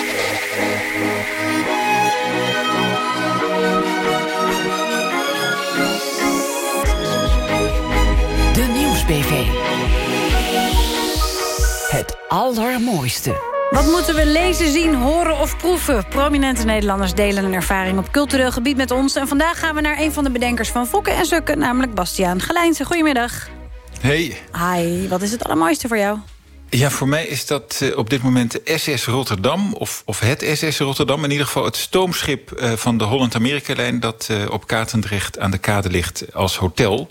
Allermooiste.
Wat moeten we lezen, zien, horen of proeven? Prominente Nederlanders delen een ervaring op cultureel gebied met ons. En vandaag gaan we naar een van de bedenkers van Fokken en Sukken... namelijk Bastiaan Gelijnse. Goedemiddag.
Hey.
Hi, wat is het allermooiste voor jou?
Ja, voor mij is dat eh, op dit moment de SS Rotterdam, of, of het SS Rotterdam. In ieder geval het stoomschip eh, van de Holland-Amerika-lijn... dat eh, op Katendrecht aan de kade ligt als hotel.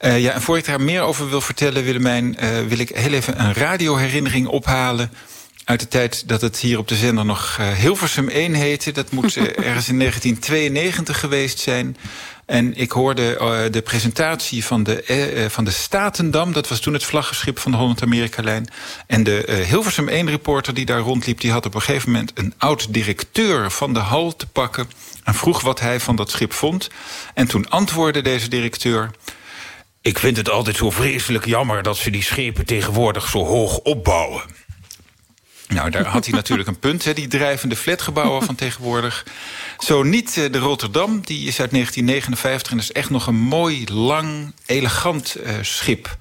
Ja, en voor ik daar meer over wil vertellen, Willemijn... eh, wil ik heel even een radioherinnering ophalen... uit de tijd dat het hier op de zender nog uh, Hilversum 1 heette. Dat moet uh, <laughs> ergens in 1992 geweest zijn. En ik hoorde uh, de presentatie van de, uh, van de Statendam. Dat was toen het vlaggenschip van de Holland-Amerika-lijn. En de Hilversum 1-reporter die daar rondliep... die had op een gegeven moment een oud-directeur van de hal te pakken... en vroeg wat hij van dat schip vond. En toen antwoordde deze directeur... Ik vind het altijd zo vreselijk jammer dat ze die schepen tegenwoordig zo hoog opbouwen. Nou, daar had hij natuurlijk een punt, hè, die drijvende flatgebouwen van tegenwoordig. Zo niet uh, de Rotterdam, die is uit 1959 en is echt nog een mooi, lang, elegant uh, schip.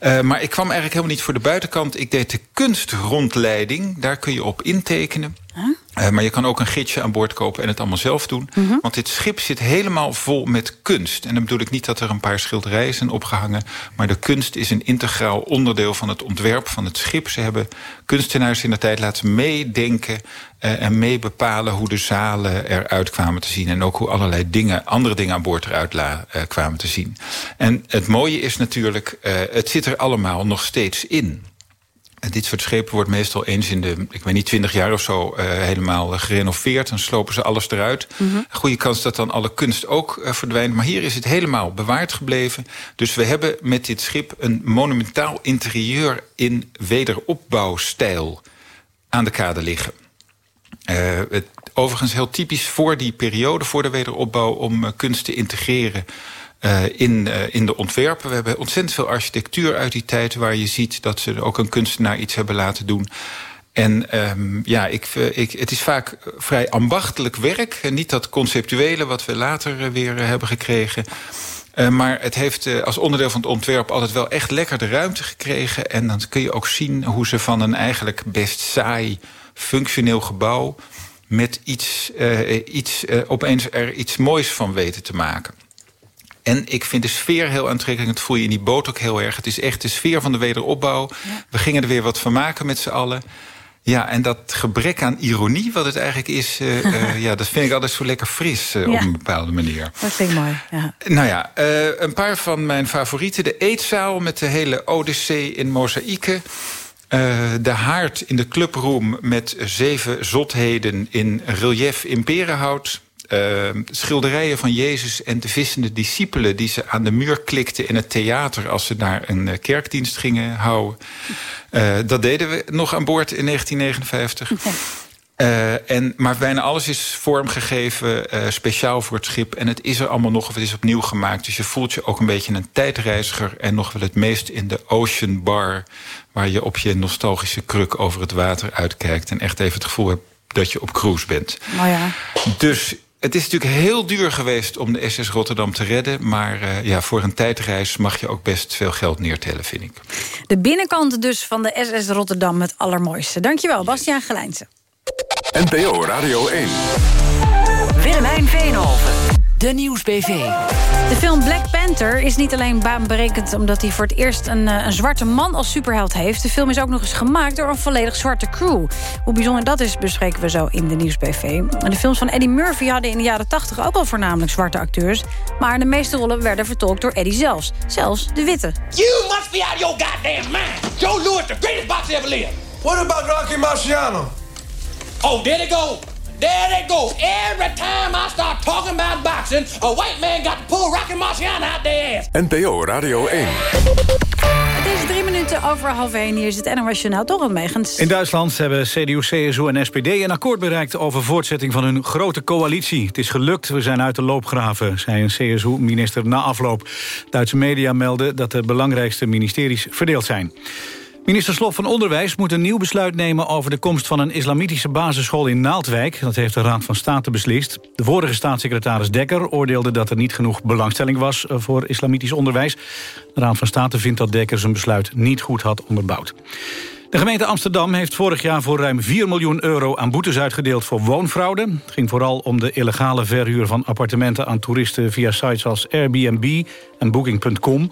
Uh, maar ik kwam eigenlijk helemaal niet voor de buitenkant. Ik deed de kunstrondleiding, daar kun je op intekenen. Huh? Uh, maar je kan ook een gidsje aan boord kopen en het allemaal zelf doen. -huh. Want dit schip zit helemaal vol met kunst. En dan bedoel ik niet dat er een paar schilderijen zijn opgehangen... maar de kunst is een integraal onderdeel van het ontwerp van het schip. Ze hebben kunstenaars in de tijd laten meedenken... Uh, en meebepalen hoe de zalen eruit kwamen te zien... en ook hoe allerlei dingen, andere dingen aan boord eruit la, uh, kwamen te zien. En het mooie is natuurlijk, het zit er allemaal nog steeds in. Dit soort schepen wordt meestal eens in de, ik weet niet, twintig jaar of zo... Uh, helemaal gerenoveerd. Dan slopen ze alles eruit. Mm -hmm. Goede kans dat dan alle kunst ook uh, verdwijnt. Maar hier is het helemaal bewaard gebleven. Dus we hebben met dit schip een monumentaal interieur... in wederopbouwstijl aan de kade liggen. Uh, het, overigens heel typisch voor die periode, voor de wederopbouw... om kunst te integreren... Uh, in, uh, in de ontwerpen. We hebben ontzettend veel architectuur uit die tijd... waar je ziet dat ze ook een kunstenaar iets hebben laten doen. En um, ja, ik, ik, het is vaak vrij ambachtelijk werk. Niet dat conceptuele wat we later weer hebben gekregen... Maar het heeft als onderdeel van het ontwerp altijd wel echt lekker de ruimte gekregen. En dan kun je ook zien hoe ze van een eigenlijk best saai functioneel gebouw... met iets, iets opeens er iets moois van weten te maken. En ik vind de sfeer heel aantrekkelijk. Dat voel je in die boot ook heel erg. Het is echt de sfeer van de wederopbouw. Ja. We gingen er weer wat van maken met z'n allen. Ja, en dat gebrek aan ironie, wat het eigenlijk is... Uh, uh, <laughs> ja, dat vind ik altijd zo lekker fris uh, ja. op een bepaalde manier.
Dat vind ik mooi, ja.
Nou ja, een paar van mijn favorieten. De eetzaal met de hele Odyssee in mozaïeken. de haard in de clubroom met zeven zotheden in relief in perenhout uh, schilderijen van Jezus en de vissende discipelen... die ze aan de muur klikten in het theater... als ze naar een uh, kerkdienst gingen houden. Uh, dat deden we nog aan boord in 1959. Okay. Uh, en, maar bijna alles is vormgegeven, uh, speciaal voor het schip. En het is er allemaal nog, of het is opnieuw gemaakt. Dus je voelt je ook een beetje een tijdreiziger... en nog wel het meest in de Ocean Bar... waar je op je nostalgische kruk over het water uitkijkt... en echt even het gevoel hebt dat je op cruise bent.
Oh ja.
Dus het is natuurlijk heel duur geweest om de SS Rotterdam te redden. Maar uh, ja, voor een tijdreis mag je ook best veel geld neertellen, vind ik.
De binnenkant dus van de SS Rotterdam het allermooiste. Dankjewel, Bastiaan Gelijnse.
NPO Radio 1.
Willemijn Veenhoven. De Nieuwsbv.
De film Black Panther is niet alleen baanbrekend... omdat hij voor het eerst een, een, zwarte man als superheld heeft. De film is ook nog eens gemaakt door een volledig zwarte crew. Hoe bijzonder dat is, bespreken we zo in de Nieuwsbv. En de films van Eddie Murphy hadden in de jaren 80 ook al voornamelijk zwarte acteurs. Maar de meeste rollen werden vertolkt door Eddie zelfs. Zelfs de witte.
You must be out of your goddamn mind. Joe Louis, the greatest boxer ever lived.
What about Rocky Marciano?
Oh, there they go. There they go. Every time I start talking about boxing, a white man got to pull Rocky Marciano out their ass.
NPO Radio 1.
Het is drie minuten over half één. Hier is het NOS Journaal meegens.
In Duitsland hebben CDU, CSU en SPD een akkoord bereikt... over voortzetting van hun grote coalitie. Het is gelukt, we zijn uit de loopgraven, zei een CSU-minister na afloop. Duitse media melden dat de belangrijkste ministeries verdeeld zijn. Minister Slob van Onderwijs moet een nieuw besluit nemen... over de komst van een islamitische basisschool in Naaldwijk. Dat heeft de Raad van State beslist. De vorige staatssecretaris Dekker oordeelde dat er niet genoeg belangstelling was... voor islamitisch onderwijs. De Raad van State vindt dat Dekker zijn besluit niet goed had onderbouwd. De gemeente Amsterdam heeft vorig jaar voor ruim 4 miljoen euro aan boetes uitgedeeld voor woonfraude. Het ging vooral om de illegale verhuur van appartementen aan toeristen via sites als Airbnb en Booking.com.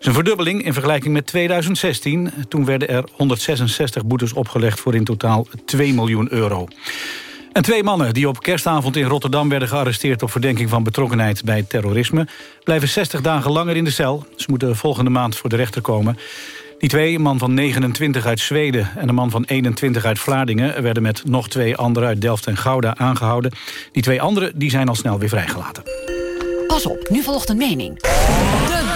Is een verdubbeling in vergelijking met 2016. Toen werden er 166 boetes opgelegd voor in totaal 2 miljoen euro. En twee mannen die op kerstavond in Rotterdam werden gearresteerd... op verdenking van betrokkenheid bij terrorisme... blijven 60 dagen langer in de cel. Ze moeten volgende maand voor de rechter komen. Die twee, een man van 29 uit Zweden en een man van 21 uit Vlaardingen... werden met nog twee anderen uit Delft en Gouda aangehouden. Die twee anderen die zijn al snel weer vrijgelaten.
Pas op, nu volgt een mening.
De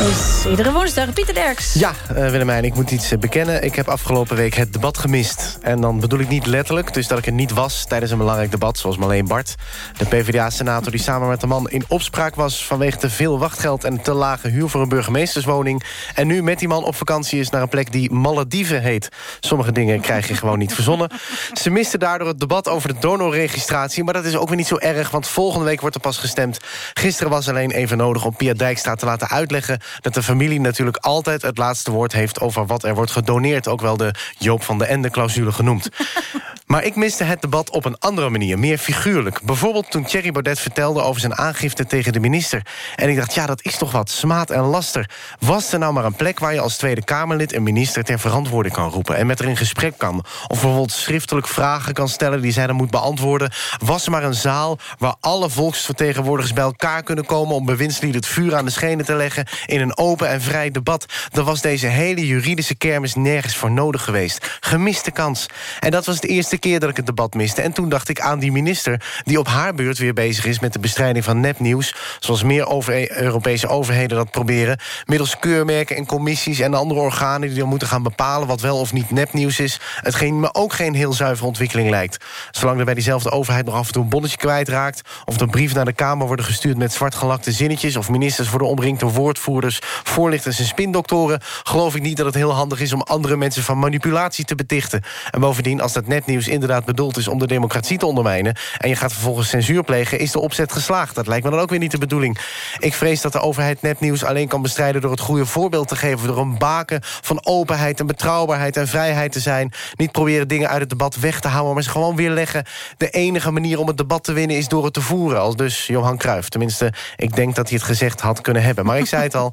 is iedere woensdag Pieter Derks.
Ja, uh, Willemijn, ik moet iets uh, bekennen. Ik heb afgelopen week het debat gemist. En dan bedoel ik niet letterlijk, dus dat ik er niet was... tijdens een belangrijk debat, zoals Marleen Bart. De PvdA-senator die samen met de man in opspraak was... vanwege te veel wachtgeld en te lage huur voor een burgemeesterswoning. En nu met die man op vakantie is naar een plek die Malediven heet. Sommige dingen krijg je gewoon niet verzonnen. Ze miste daardoor het debat over de donorregistratie... maar dat is ook weer niet zo erg, want volgende week wordt er pas gestemd. Gisteren was alleen even nodig om Pia Dijkstra te laten uitleggen... dat de familie natuurlijk altijd het laatste woord heeft... over wat er wordt gedoneerd, ook wel de Joop van de Ende-clausule genoemd. <laughs> Maar ik miste het debat op een andere manier, meer figuurlijk. Bijvoorbeeld toen Thierry Baudet vertelde over zijn aangifte tegen de minister. En ik dacht, ja, dat is toch wat, smaad en laster. Was er nou maar een plek waar je als Tweede Kamerlid... een minister ter verantwoording kan roepen en met haar in gesprek kan? Of bijvoorbeeld schriftelijk vragen kan stellen die zij dan moet beantwoorden? Was er maar een zaal waar alle volksvertegenwoordigers bij elkaar kunnen komen... om bewindslieden het vuur aan de schenen te leggen... in een open en vrij debat? Dan was deze hele juridische kermis nergens voor nodig geweest. Gemiste kans. En dat was de eerste keer dat ik het debat miste. En toen dacht ik aan die minister die op haar beurt weer bezig is... met de bestrijding van nepnieuws. Zoals meer over Europese overheden dat proberen. Middels keurmerken en commissies en andere organen... die dan moeten gaan bepalen wat wel of niet nepnieuws is. Hetgeen me ook geen heel zuivere ontwikkeling lijkt. Zolang er bij diezelfde overheid nog af en toe een bonnetje kwijtraakt... of de brieven naar de Kamer worden gestuurd met zwartgelakte zinnetjes... of ministers worden omringd door woordvoerders, voorlichters en spindoktoren... geloof ik niet dat het heel handig is om andere mensen van manipulatie te betichten. En bovendien, als dat nepnieuws inderdaad bedoeld is om de democratie te ondermijnen... en je gaat vervolgens censuur plegen, is de opzet geslaagd. Dat lijkt me dan ook weer niet de bedoeling. Ik vrees dat de overheid nepnieuws alleen kan bestrijden... door het goede voorbeeld te geven, door een baken van openheid en betrouwbaarheid en vrijheid te zijn. Niet proberen dingen uit het debat weg te houden, maar ze gewoon weer leggen... de enige manier om het debat te winnen is door het te voeren. Als dus Johan Cruijff. Tenminste, ik denk dat hij het gezegd had kunnen hebben. Maar ik zei het al,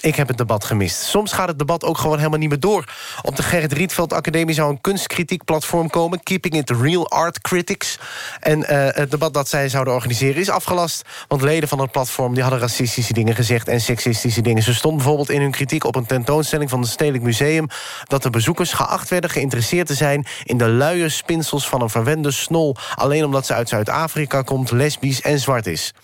ik heb het debat gemist. Soms gaat het debat ook gewoon helemaal niet meer door. Op de Gerrit Rietveld Academie zou een kunstkritiekplatform komen... Keeping It Real Art Critics. En uh, het debat dat zij zouden organiseren is afgelast. Want leden van het platform die hadden racistische dingen gezegd... en seksistische dingen. Ze stond bijvoorbeeld in hun kritiek op een tentoonstelling... van het Stedelijk Museum... dat de bezoekers geacht werden geïnteresseerd te zijn... in de luie spinsels van een verwende snol... alleen omdat ze uit Zuid-Afrika komt, lesbisch en zwart is.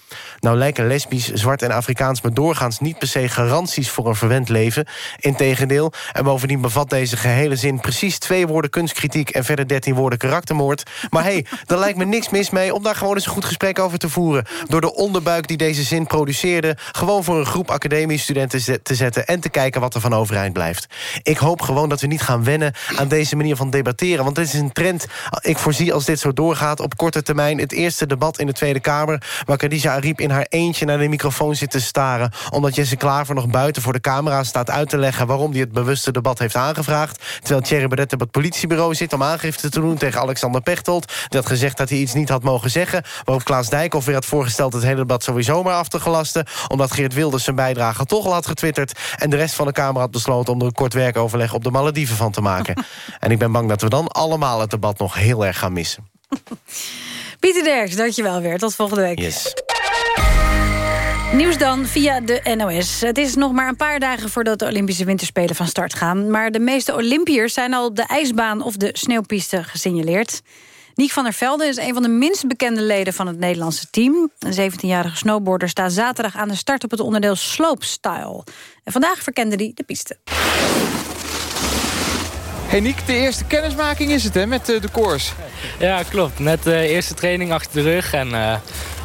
Nou lijken lesbisch, zwart en Afrikaans... me doorgaans niet per se garanties voor een verwend leven. Integendeel. En bovendien bevat deze gehele zin... precies twee woorden kunstkritiek... en verder dertien woorden karaktermoord. Maar hé, hey, <laughs> er lijkt me niks mis mee... om daar gewoon eens een goed gesprek over te voeren. Door de onderbuik die deze zin produceerde... gewoon voor een groep academiestudenten te zetten... en te kijken wat er van overeind blijft. Ik hoop gewoon dat we niet gaan wennen aan deze manier van debatteren. Want dit is een trend. Ik voorzie als dit zo doorgaat op korte termijn... het eerste debat in de Tweede Kamer... waar Khadija Ariep in haar eentje naar de microfoon zit te staren... omdat Jesse Klaver nog buiten voor de camera staat uit te leggen... waarom hij het bewuste debat heeft aangevraagd. Terwijl Thierry Baudet op het politiebureau zit om aangifte te doen... tegen Alexander Pechtold. Die had gezegd dat hij iets niet had mogen zeggen. Waarop Klaas Dijkhoff weer had voorgesteld het hele debat sowieso maar af te gelasten. Omdat Geert Wilders zijn bijdrage toch al had getwitterd. En de rest van de Kamer had besloten om er een kort werkoverleg op de Malediven van te maken. <laughs> en ik ben bang dat we dan allemaal het debat nog heel erg gaan missen.
Pieter Derks, dankjewel weer. Tot volgende week.
Yes.
Nieuws dan via de NOS. Het is nog maar een paar dagen voordat de Olympische Winterspelen van start gaan. Maar de meeste Olympiërs zijn al op de ijsbaan of de sneeuwpiste gesignaleerd. Niek van der Velde is een van de minst bekende leden van het Nederlandse team. Een 17-jarige snowboarder staat zaterdag aan de start op het onderdeel slopestyle. En vandaag verkende hij de piste.
Hey Niek, de eerste kennismaking is het hè, met de koers.
Ja, klopt. Net de eerste training achter de rug. En, uh,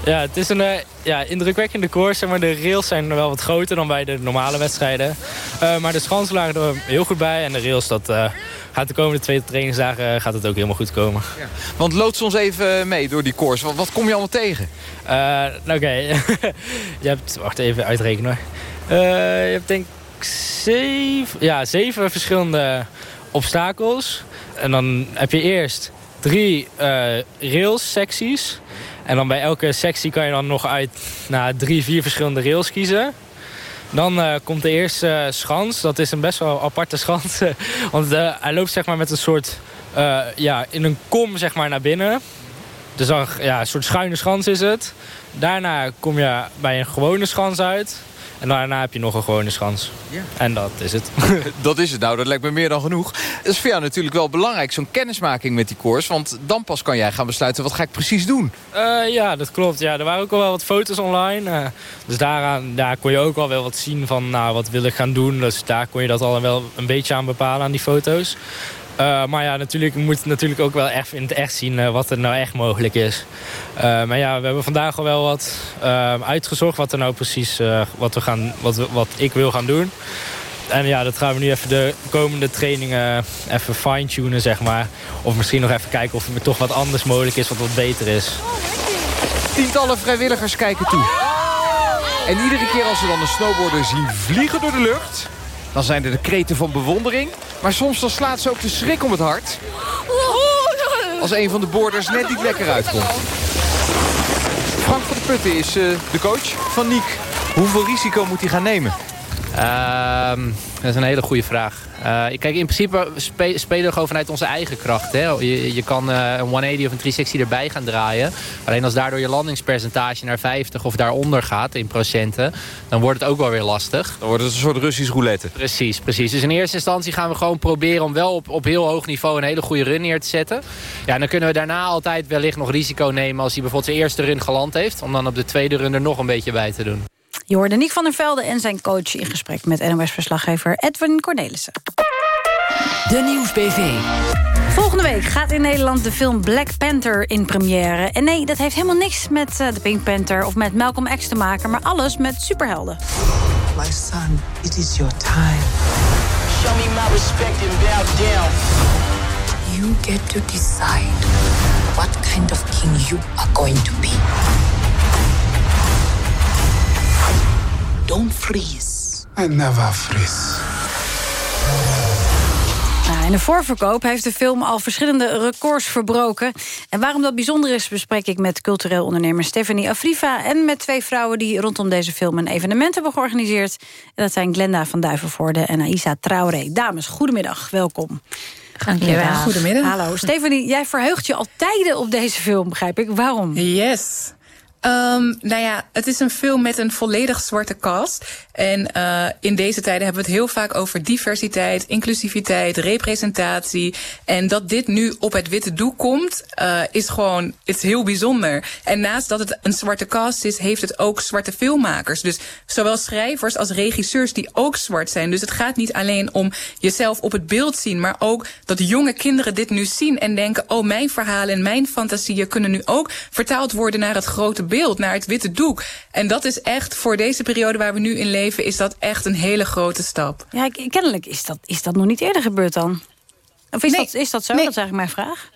ja, het is een uh, ja, indrukwekkende koers. Maar de rails zijn wel wat groter dan bij de normale wedstrijden. Uh, maar de schansen lagen er heel goed bij. En de rails, dat gaat de komende twee trainingsdagen gaat het ook helemaal goed komen.
Ja. Want loods ons even mee door die koers. Wat, wat kom je allemaal tegen?
nou, Oké, okay. <laughs> je hebt... Wacht even uitrekenen hoor. je hebt denk ik zeven, ja, zeven verschillende obstakels. En dan heb je eerst drie uh, rails secties. En dan bij elke sectie kan je dan nog uit nou, drie, vier verschillende rails kiezen. Dan uh, komt de eerste uh, schans. Dat is een best wel aparte schans. <laughs> Want hij loopt zeg maar met een soort... ja, in een kom zeg maar naar binnen. Dus dan, ja, een soort schuine schans is het. Daarna kom je bij een gewone schans uit. En daarna heb je nog een gewone schans.
Ja.
En dat is het. <laughs>
dat is het nou, dat lijkt me meer dan genoeg. Dat is voor jou natuurlijk wel belangrijk, zo'n kennismaking met die koers. Want dan pas kan jij gaan besluiten, wat ga ik precies doen?
Eh, ja, dat klopt. Ja, er waren ook al wel wat foto's online. eh, dus daaraan, daar kon je ook al wel wat zien van, nou, wat wil ik gaan doen. Dus daar kon je dat al wel een beetje aan bepalen aan die foto's. Eh, maar ja, natuurlijk moet natuurlijk ook wel echt in het echt zien eh, wat er nou echt mogelijk is. Eh, maar ja, we hebben vandaag al wel wat uitgezocht wat er nou precies, wat, we gaan, wat, wat ik wil gaan doen. En ja, dat gaan we nu even de komende trainingen even fine-tunen, zeg maar. Of misschien nog even kijken of er toch wat anders mogelijk is, wat wat beter is.
Tientallen vrijwilligers kijken toe. En iedere keer als ze dan een snowboarder zien vliegen door de lucht... dan zijn er de kreten van bewondering. Maar soms dan slaat ze ook de schrik om het hart. Als een van de boarders net niet lekker uitkomt. Frank van de Putten is eh, de coach van Niek. Hoeveel risico moet hij gaan nemen?
Ehm, dat is een hele goede vraag. Eh, kijk, in principe spe- spelen we gewoon vanuit onze eigen kracht. Hè? Je, je kan eh, een 180 of een 360 erbij gaan draaien. Alleen als daardoor je landingspercentage naar 50 of daaronder gaat in procenten... dan wordt het ook wel weer lastig.
Dan wordt het een soort Russisch roulette.
Precies, precies. Dus in eerste instantie gaan we gewoon proberen... om wel op, op heel hoog niveau een hele goede run neer te zetten. Ja, en dan kunnen we daarna altijd wellicht nog risico nemen... als hij bijvoorbeeld zijn eerste run geland heeft... om dan op de tweede run er nog een beetje bij te doen.
Je hoorde Nick van der Velde en zijn coach in gesprek met NOS-verslaggever Edwin Cornelissen.
De Nieuwsbv.
Volgende week gaat in Nederland de film Black Panther in première. En nee, dat heeft helemaal niks met eh, de Pink Panther of met Malcolm X te maken... maar alles met superhelden.
My son, it is your time. Show me my respect and bow down. You get to decide what kind of king you are going to be. Don't freeze.
I never freeze.
Nou, in de voorverkoop heeft de film al verschillende records verbroken. En waarom dat bijzonder is, bespreek ik met cultureel ondernemer Stephanie Afriva... en met twee vrouwen die rondom deze film een evenement hebben georganiseerd. En dat zijn Glenda van Duivenvoorde en Aïssa Traoré. Dames, goedemiddag, welkom.
Dankjewel. Goedemiddag.
Hallo, Stephanie, jij verheugt je al tijden op deze film, begrijp ik. Waarom?
Yes. Ehm, nou ja, het is een film met een volledig zwarte cast. En uh, in deze tijden hebben we het heel vaak over diversiteit, inclusiviteit, representatie. En dat dit nu op het witte doek komt, uh, is gewoon is heel bijzonder. En naast dat het een zwarte cast is, heeft het ook zwarte filmmakers. Dus zowel schrijvers als regisseurs die ook zwart zijn. Dus het gaat niet alleen om jezelf op het beeld zien, maar ook dat jonge kinderen dit nu zien en denken: oh, mijn verhalen en mijn fantasieën kunnen nu ook vertaald worden naar het grote beeld, naar het witte doek. En dat is echt voor deze periode waar we nu in leven, is dat echt een hele grote stap.
Ja, kennelijk is dat, is dat nog niet eerder gebeurd dan. Of is,
Nee.
dat, is dat zo?
Nee.
Dat is eigenlijk mijn vraag.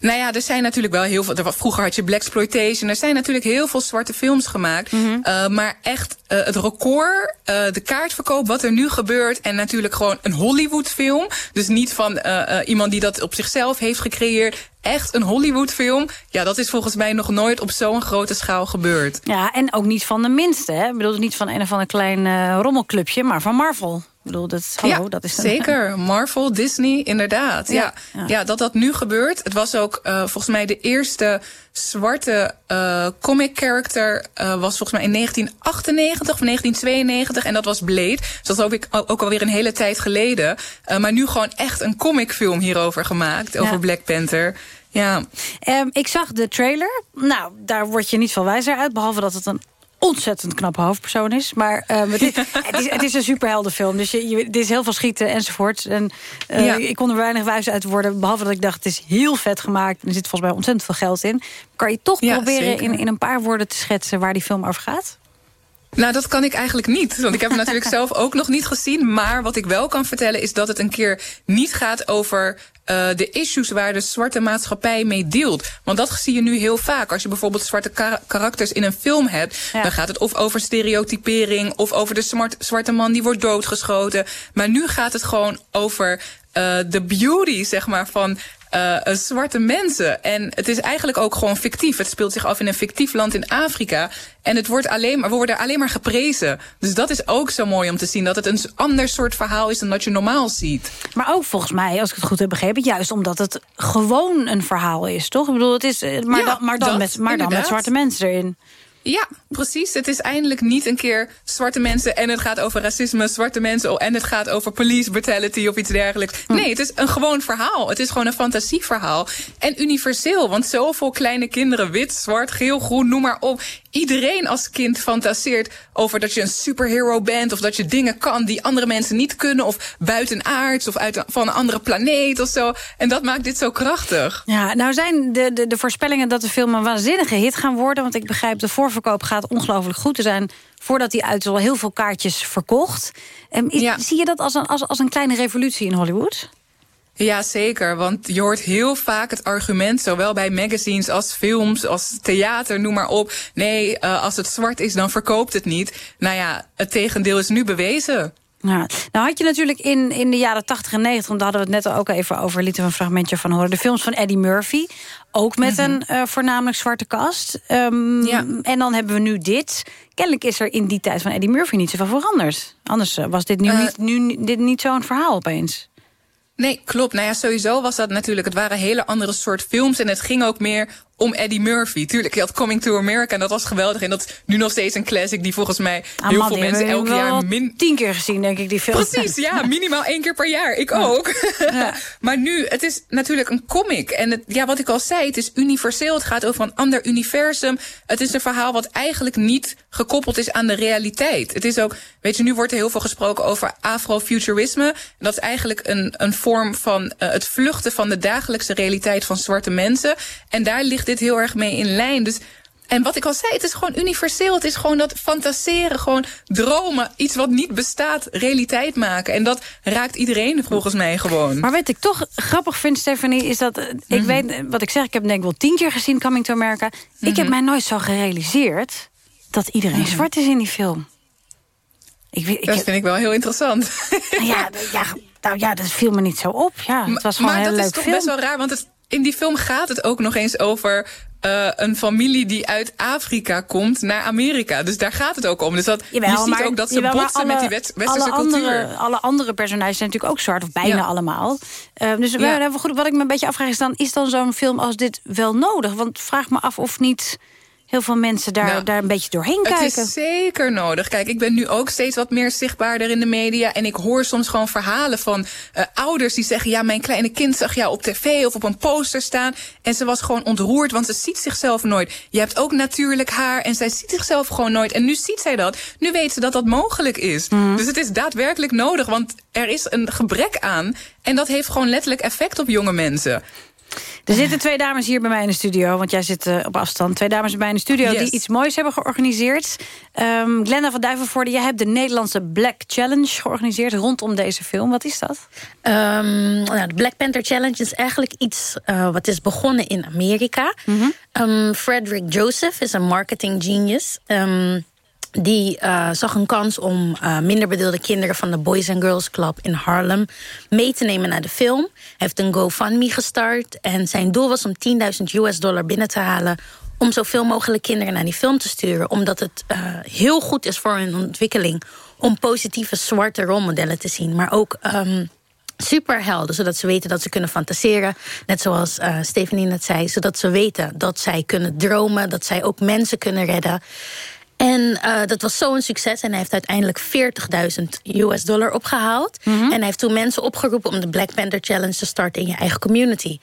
Nou ja, er zijn natuurlijk wel heel veel. er Vroeger had je Blaxploitation. Er zijn natuurlijk heel veel zwarte films gemaakt. Uh, maar echt uh, het record, uh, de kaartverkoop, wat er nu gebeurt. En natuurlijk gewoon een Hollywood-film. Dus niet van iemand die dat op zichzelf heeft gecreëerd. Echt een Hollywood-film. Ja, dat is volgens mij nog nooit op zo'n grote schaal gebeurd.
Ja, en ook niet van de minste. Hè? Ik bedoel, niet van een of ander klein uh, rommelclubje, maar van Marvel. Ik bedoel, dat, hallo,
ja,
dat is een-
zeker. Marvel, Disney, inderdaad. Ja,
Ja,
dat dat nu gebeurt. Het was ook uh, volgens mij de eerste zwarte uh, comic character... Uh, was volgens mij in 1998 of 1992. En dat was Blade. Dus dat is ook, ook, alweer een hele tijd geleden. Maar nu gewoon echt een comicfilm hierover gemaakt. Over. Black Panther. Ja.
Ehm, ik zag de trailer. Nou, daar word je niet veel wijzer uit. Behalve dat het een ontzettend knappe hoofdpersoon is. Maar het, is, <laughs> het, is, het is een superheldenfilm. Dus je, je, het is heel veel schieten enzovoort. En uh,
Ja.
ik kon er weinig wijs uit worden. Behalve dat ik dacht, het is heel vet gemaakt. En er zit volgens mij ontzettend veel geld in. Kan je toch
Ja,
proberen in, in een paar woorden te schetsen... waar die film over gaat?
Nou, dat kan ik eigenlijk niet. Want ik heb hem natuurlijk <laughs> zelf ook nog niet gezien. Maar wat ik wel kan vertellen is dat het een keer niet gaat over uh, de issues waar de zwarte maatschappij mee deelt. Want dat zie je nu heel vaak. Als je bijvoorbeeld zwarte kar karakters in een film hebt...
Ja.
dan gaat het of over stereotypering... of over de smart, zwarte man die wordt doodgeschoten. Maar nu gaat het gewoon over uh, de beauty, zeg maar, van... Uh, zwarte mensen. En het is eigenlijk ook gewoon fictief. Het speelt zich af in een fictief land in Afrika. En het wordt alleen maar, we worden alleen maar geprezen. Dus dat is ook zo mooi om te zien. Dat het een ander soort verhaal is dan dat je normaal ziet.
Maar ook volgens mij, als ik het goed heb begrepen... juist omdat het gewoon een verhaal is, toch? Ik bedoel, het is, eh, maar,
Ja,
dan, maar, dan,
dat,
met, maar dan met zwarte mensen erin.
Ja, precies. Het is eindelijk niet een keer zwarte mensen en het gaat over racisme, zwarte mensen en het gaat over police brutality of iets dergelijks.
Hm.
Nee, het is een gewoon verhaal. Het is gewoon een fantasieverhaal. En universeel, want zoveel kleine kinderen, wit, zwart, geel, groen, noem maar op. Iedereen als kind fantaseert over dat je een superhero bent of dat je dingen kan die andere mensen niet kunnen of buitenaards of uit van een andere planeet of zo. En dat maakt dit zo krachtig.
Ja, nou zijn de, de, de voorspellingen dat de film een waanzinnige hit gaan worden. Want ik begrijp, de voorverkoop gaat ongelooflijk goed. Er zijn voordat hij uit is al heel veel kaartjes verkocht. En is- Zie je dat als een, als, als een kleine revolutie in Hollywood?
Ja, zeker. Want je hoort heel vaak het argument, zowel bij magazines als films, als theater, noem maar op. Nee, uh, als het zwart is, dan verkoopt het niet. Nou ja, het tegendeel is nu bewezen.
Ja. Nou had je natuurlijk in, in de jaren 80 en 90... want daar hadden we het net ook even over, lieten we een fragmentje van horen... de films van Eddie Murphy, ook met een uh, voornamelijk zwarte kast. Um, ja. En dan hebben we nu dit. Kennelijk is er in die tijd van Eddie Murphy niet zoveel veranderd. Anders was dit nu, uh, niet, nu dit niet zo'n verhaal opeens.
Nee, klopt. Nou ja, sowieso was dat natuurlijk... het waren hele andere soort films... en het ging ook meer om Eddie Murphy. Tuurlijk, je had Coming to America en dat was geweldig. En dat is nu nog steeds een classic die volgens mij
ah,
heel
man,
veel mensen elk jaar...
Min... tien keer gezien, denk ik, die film.
Precies, ja, <laughs> minimaal één keer per jaar. Ik ook. Ja. <laughs> maar nu, het is natuurlijk een comic. En het, ja, wat ik al zei, het is universeel. Het gaat over een ander universum. Het is een verhaal wat eigenlijk niet gekoppeld is aan de realiteit. Het is ook, weet je, nu wordt er heel veel gesproken over afrofuturisme. Dat is eigenlijk een, een vorm van uh, het vluchten van de dagelijkse realiteit van zwarte mensen. En daar ligt dit heel erg mee in lijn. Dus en wat ik al zei, het is gewoon universeel. Het is gewoon dat fantaseren, gewoon dromen, iets wat niet bestaat, realiteit maken. En dat raakt iedereen volgens mij gewoon.
Maar wat ik toch grappig vind, Stephanie, is dat... Mm -hmm. Ik weet, wat ik zeg, ik heb denk ik wel tien keer gezien Coming to America. Mm -hmm. Ik heb mij nooit zo gerealiseerd dat iedereen mm -hmm. zwart is in die film.
Ik, ik, dat vind ik wel heel interessant.
Nou ja, ja, nou ja, dat viel me niet zo op. Ja, het was gewoon
maar
een heel
dat
leuk
is toch
film.
best wel raar, want het, in die film gaat het ook nog eens over uh, een familie die uit Afrika komt naar Amerika. Dus daar gaat het ook om. Dus dat,
jawel,
je ziet
maar,
ook dat ze
jawel,
botsen
alle,
met die westerse
alle
cultuur.
Andere, alle andere personages zijn natuurlijk ook zwart, of bijna
Ja.
allemaal. Uh, dus
Ja.
ja. goed, wat ik me een beetje afvraag is dan... is dan zo'n film als dit wel nodig? Want vraag me af of niet heel veel mensen daar,
Nou,
daar een beetje doorheen
Het
kijken.
is zeker nodig. Kijk, ik ben nu ook steeds wat meer zichtbaarder in de media. En ik hoor soms gewoon verhalen van uh, ouders die zeggen... ja, mijn kleine kind zag jou op tv of op een poster staan. En ze was gewoon ontroerd, want ze ziet zichzelf nooit. Je hebt ook natuurlijk haar en zij ziet zichzelf gewoon nooit. En nu ziet zij dat. Nu weet ze dat dat mogelijk is.
Mhm.
Dus het is daadwerkelijk nodig, want er is een gebrek aan. En dat heeft gewoon letterlijk effect op jonge mensen.
Er zitten twee dames hier bij mij in de studio, want jij zit uh, op afstand. Twee dames bij mij in de studio
Yes.
die iets moois hebben georganiseerd. Um, Glenda van Duivenvoorde, jij hebt de Nederlandse Black Challenge georganiseerd rondom deze film. Wat is dat?
Um, nou, de Black Panther Challenge is eigenlijk iets uh, wat is begonnen in Amerika. Mm -hmm. um, Frederick Joseph is een marketing genius. Um, die uh, zag een kans om uh, minder bedeelde kinderen van de Boys and Girls Club in Harlem mee te nemen naar de film. Hij heeft een GoFundMe gestart en zijn doel was om 10.000 US dollar binnen te halen om zoveel mogelijk kinderen naar die film te sturen. Omdat het uh, heel goed is voor hun ontwikkeling om positieve zwarte rolmodellen te zien. Maar ook um, superhelden, zodat ze weten dat ze kunnen fantaseren. Net zoals uh, Stephanie net zei, zodat ze weten dat zij kunnen dromen... dat zij ook mensen kunnen redden. En uh, dat was zo'n succes. En hij heeft uiteindelijk 40.000 US dollar opgehaald. Mm -hmm. En hij heeft toen mensen opgeroepen om de Black Panther Challenge te starten in je eigen community.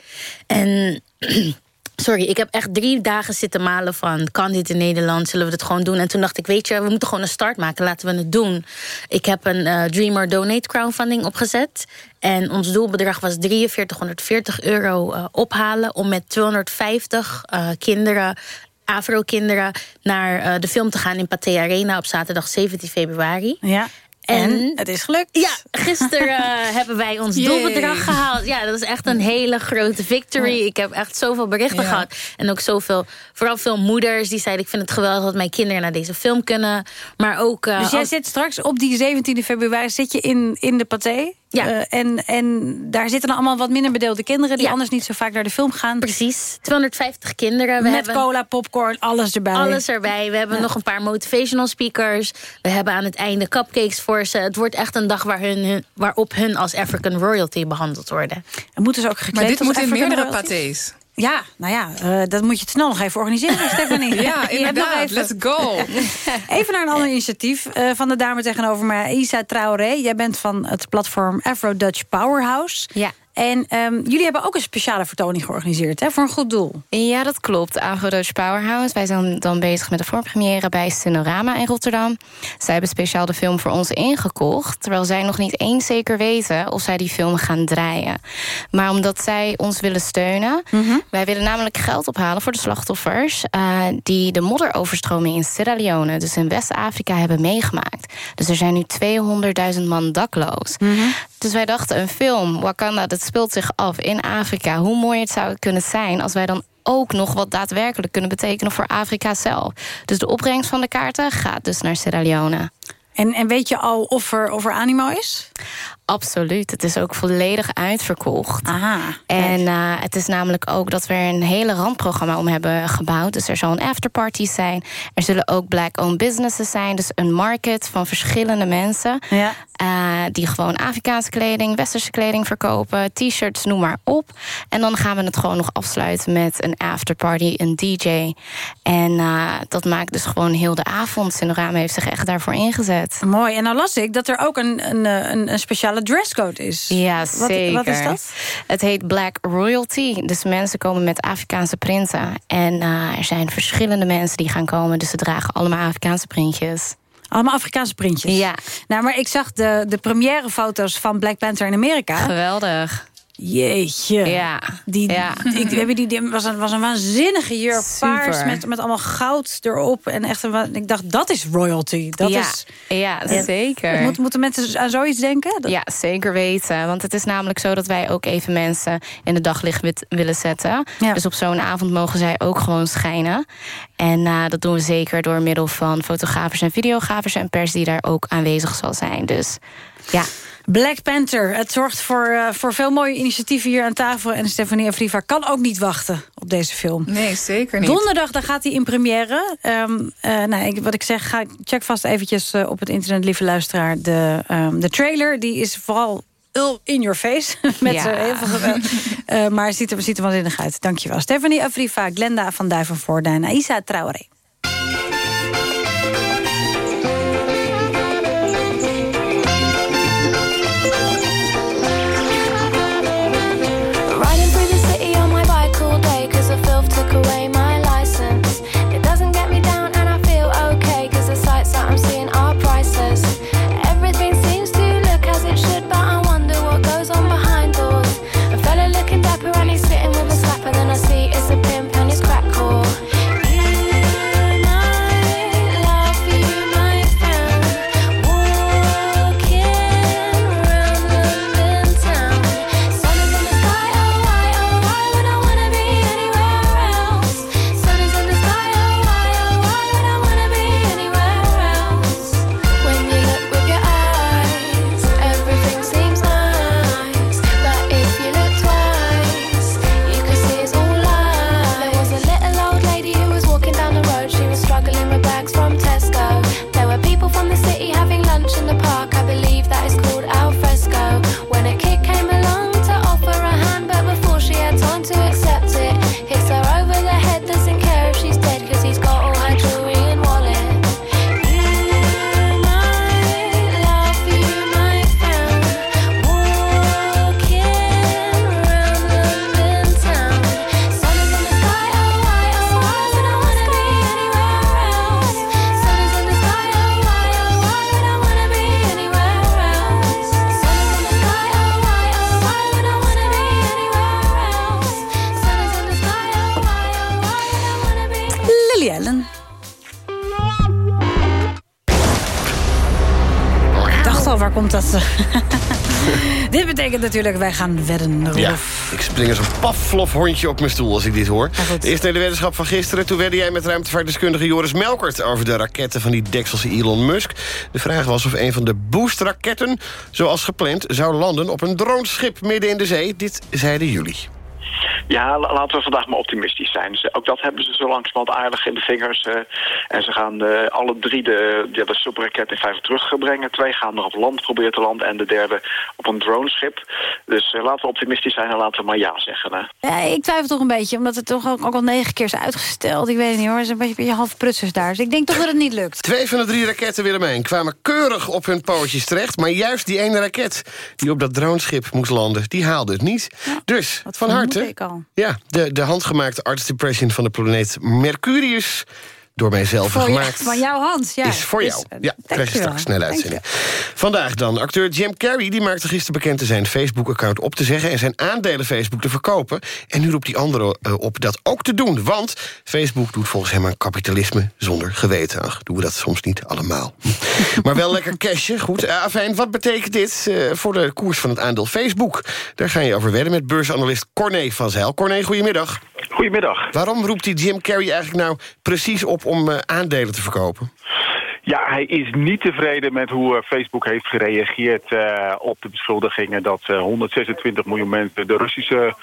En <clears throat> sorry, ik heb echt drie dagen zitten malen van... kan dit in Nederland, zullen we het gewoon doen? En toen dacht ik, weet je, we moeten gewoon een start maken. Laten we het doen. Ik heb een uh, Dreamer Donate crowdfunding opgezet. En ons doelbedrag was 4340 euro uh, ophalen... om met 250 uh, kinderen Afro-kinderen naar uh, de film te gaan in Pathé Arena op zaterdag 17 februari.
Ja. En, en het is gelukt.
Ja, gisteren uh, <laughs> hebben wij ons Yay. doelbedrag gehaald. Ja, dat is echt een hele grote victory. Ja. Ik heb echt zoveel berichten ja. gehad. En ook zoveel, vooral veel moeders die zeiden... ik vind het geweldig dat mijn kinderen naar deze film kunnen. Maar ook... Uh,
dus jij als... zit straks op die 17 februari zit je in, in de Pathé?
Ja.
Uh, en, en daar zitten dan allemaal wat minder bedeelde kinderen... die ja. anders niet zo vaak naar de film gaan.
Precies, 250 kinderen.
We Met hebben cola, popcorn, alles erbij.
Alles erbij. We hebben ja. nog een paar motivational speakers. We hebben aan het einde cupcakes voor ze. Het wordt echt een dag waar hun, hun, waarop hun als African royalty behandeld worden.
En moeten ze ook gekleed
Maar dit moet in meerdere
royalty?
pathés.
Ja, nou ja, uh, dat moet je het snel nog even organiseren, <laughs> Stephanie.
Ja, inderdaad. Let's go. <laughs>
even naar een ander initiatief uh, van de dame tegenover mij. Isa Traoré, jij bent van het platform Afro-Dutch Powerhouse.
Ja.
En um, jullie hebben ook een speciale vertoning georganiseerd hè, voor een goed doel.
Ja, dat klopt. Afro-Dutch Powerhouse. Wij zijn dan bezig met de voorpremière bij Cinerama in Rotterdam. Zij hebben speciaal de film voor ons ingekocht... terwijl zij nog niet eens zeker weten of zij die film gaan draaien. Maar omdat zij ons willen steunen... Mm -hmm. wij willen namelijk geld ophalen voor de slachtoffers... Uh, die de modderoverstroming in Sierra Leone, dus in West-Afrika, hebben meegemaakt. Dus er zijn nu 200.000 man dakloos. Mm -hmm. Dus wij dachten, een film, Wakanda, dat speelt zich af in Afrika. Hoe mooi het zou kunnen zijn als wij dan ook nog wat daadwerkelijk kunnen betekenen voor Afrika zelf. Dus de opbrengst van de kaarten gaat dus naar Sierra Leone.
En, en weet je al of er, of er animo is?
Absoluut. Het is ook volledig uitverkocht.
Aha,
en uh, het is namelijk ook dat we er een hele randprogramma om hebben gebouwd. Dus er zal een afterparty zijn. Er zullen ook black-owned businesses zijn. Dus een market van verschillende mensen.
Ja.
Uh, die gewoon Afrikaanse kleding, westerse kleding verkopen. T-shirts, noem maar op. En dan gaan we het gewoon nog afsluiten met een afterparty, een DJ. En uh, dat maakt dus gewoon heel de avond. Cinerama heeft zich echt daarvoor ingezet.
Mooi. En nou las ik dat er ook een, een, een, een speciale dresscode is.
Ja, zeker.
Wat, wat is dat?
Het heet Black Royalty. Dus mensen komen met Afrikaanse printen. En uh, er zijn verschillende mensen die gaan komen. Dus ze dragen allemaal Afrikaanse printjes.
Allemaal Afrikaanse printjes?
Ja.
Nou, maar ik zag de, de première foto's van Black Panther in Amerika.
Geweldig.
Jeetje.
Ja.
Die,
ja.
Ik, die, die, die was, een, was een waanzinnige jurk. Paars met, met allemaal goud erop. En echt een, ik dacht, dat is royalty. Dat
ja.
is,
ja, zeker.
Moet, moeten mensen aan zoiets denken? Dat...
Ja, zeker weten. Want het is namelijk zo dat wij ook even mensen in het daglicht willen zetten.
Ja.
Dus op zo'n avond mogen zij ook gewoon schijnen. En uh, dat doen we zeker door middel van fotografers en videografers... en pers die daar ook aanwezig zal zijn. Dus ja...
Black Panther. Het zorgt voor, uh, voor veel mooie initiatieven hier aan tafel. En Stefanie Afriva kan ook niet wachten op deze film.
Nee, zeker niet.
Donderdag dan gaat hij in première. Um, uh, nou, ik, wat ik zeg, ga, check vast eventjes uh, op het internet, lieve luisteraar. De, um, de trailer, die is vooral in your face. <laughs> Met
ja.
heel veel uh, maar het ziet er, ziet er waanzinnig uit. Dankjewel. Stephanie Afriva, Glenda van Duivenvoorde en Aisa Traoré. Natuurlijk, wij gaan wedden, Rolf.
Ja, ik spring als een paflof-hondje op mijn stoel als ik dit hoor. De eerste hele weddenschap van gisteren. Toen wedde jij met ruimtevaartdeskundige Joris Melkert... over de raketten van die dekselse Elon Musk. De vraag was of een van de boostraketten, zoals gepland... zou landen op een droneschip midden in de zee. Dit zeiden jullie.
Ja, la- laten we vandaag maar optimistisch zijn. Ook dat hebben ze zo langzamerhand aardig in de vingers. eh, en ze gaan eh, alle drie de, ja, de subraket in feite terugbrengen. Twee gaan er op land proberen te landen en de derde op een droneschip. Dus eh, laten we optimistisch zijn en laten we maar ja zeggen. Hè.
Ja, ik twijfel toch een beetje, omdat het toch ook, ook al negen keer is uitgesteld. Ik weet het niet hoor, het is een beetje, een beetje half prutsers daar. Dus ik denk toch dat het niet lukt.
Twee van de drie raketten, Willemijn, kwamen keurig op hun pootjes terecht... maar juist die ene raket die op dat droneschip moest landen... die haalde het niet. dus, van harte... Ja, de, de handgemaakte Artist Impression van de planeet Mercurius... door mijzelf
Voor
gemaakt.
van jouw hand, ja.
is voor
Dus,
jou.
eh,
Ja, krijg je straks snel uitzending. Vandaag dan. Acteur Jim Carrey die maakte gisteren bekend... zijn Facebook-account op te zeggen... en zijn aandelen Facebook te verkopen. En nu roept die anderen eh, op dat ook te doen. Want Facebook doet volgens hem aan kapitalisme zonder geweten. Ach, doen we dat soms niet allemaal. <laughs> maar wel lekker cashje. Goed, Eh, afijn, wat betekent dit voor de koers van het aandeel Facebook? Daar ga je over wedden met beursanalist Corné van Zijl. Corné, goedemiddag.
Goedemiddag.
Waarom roept die Jim Carrey eigenlijk nou precies op... om eh, aandelen te verkopen?
Ja, hij is niet tevreden met hoe eh, Facebook heeft gereageerd eh, op de beschuldigingen dat eh, 126 miljoen mensen de Russische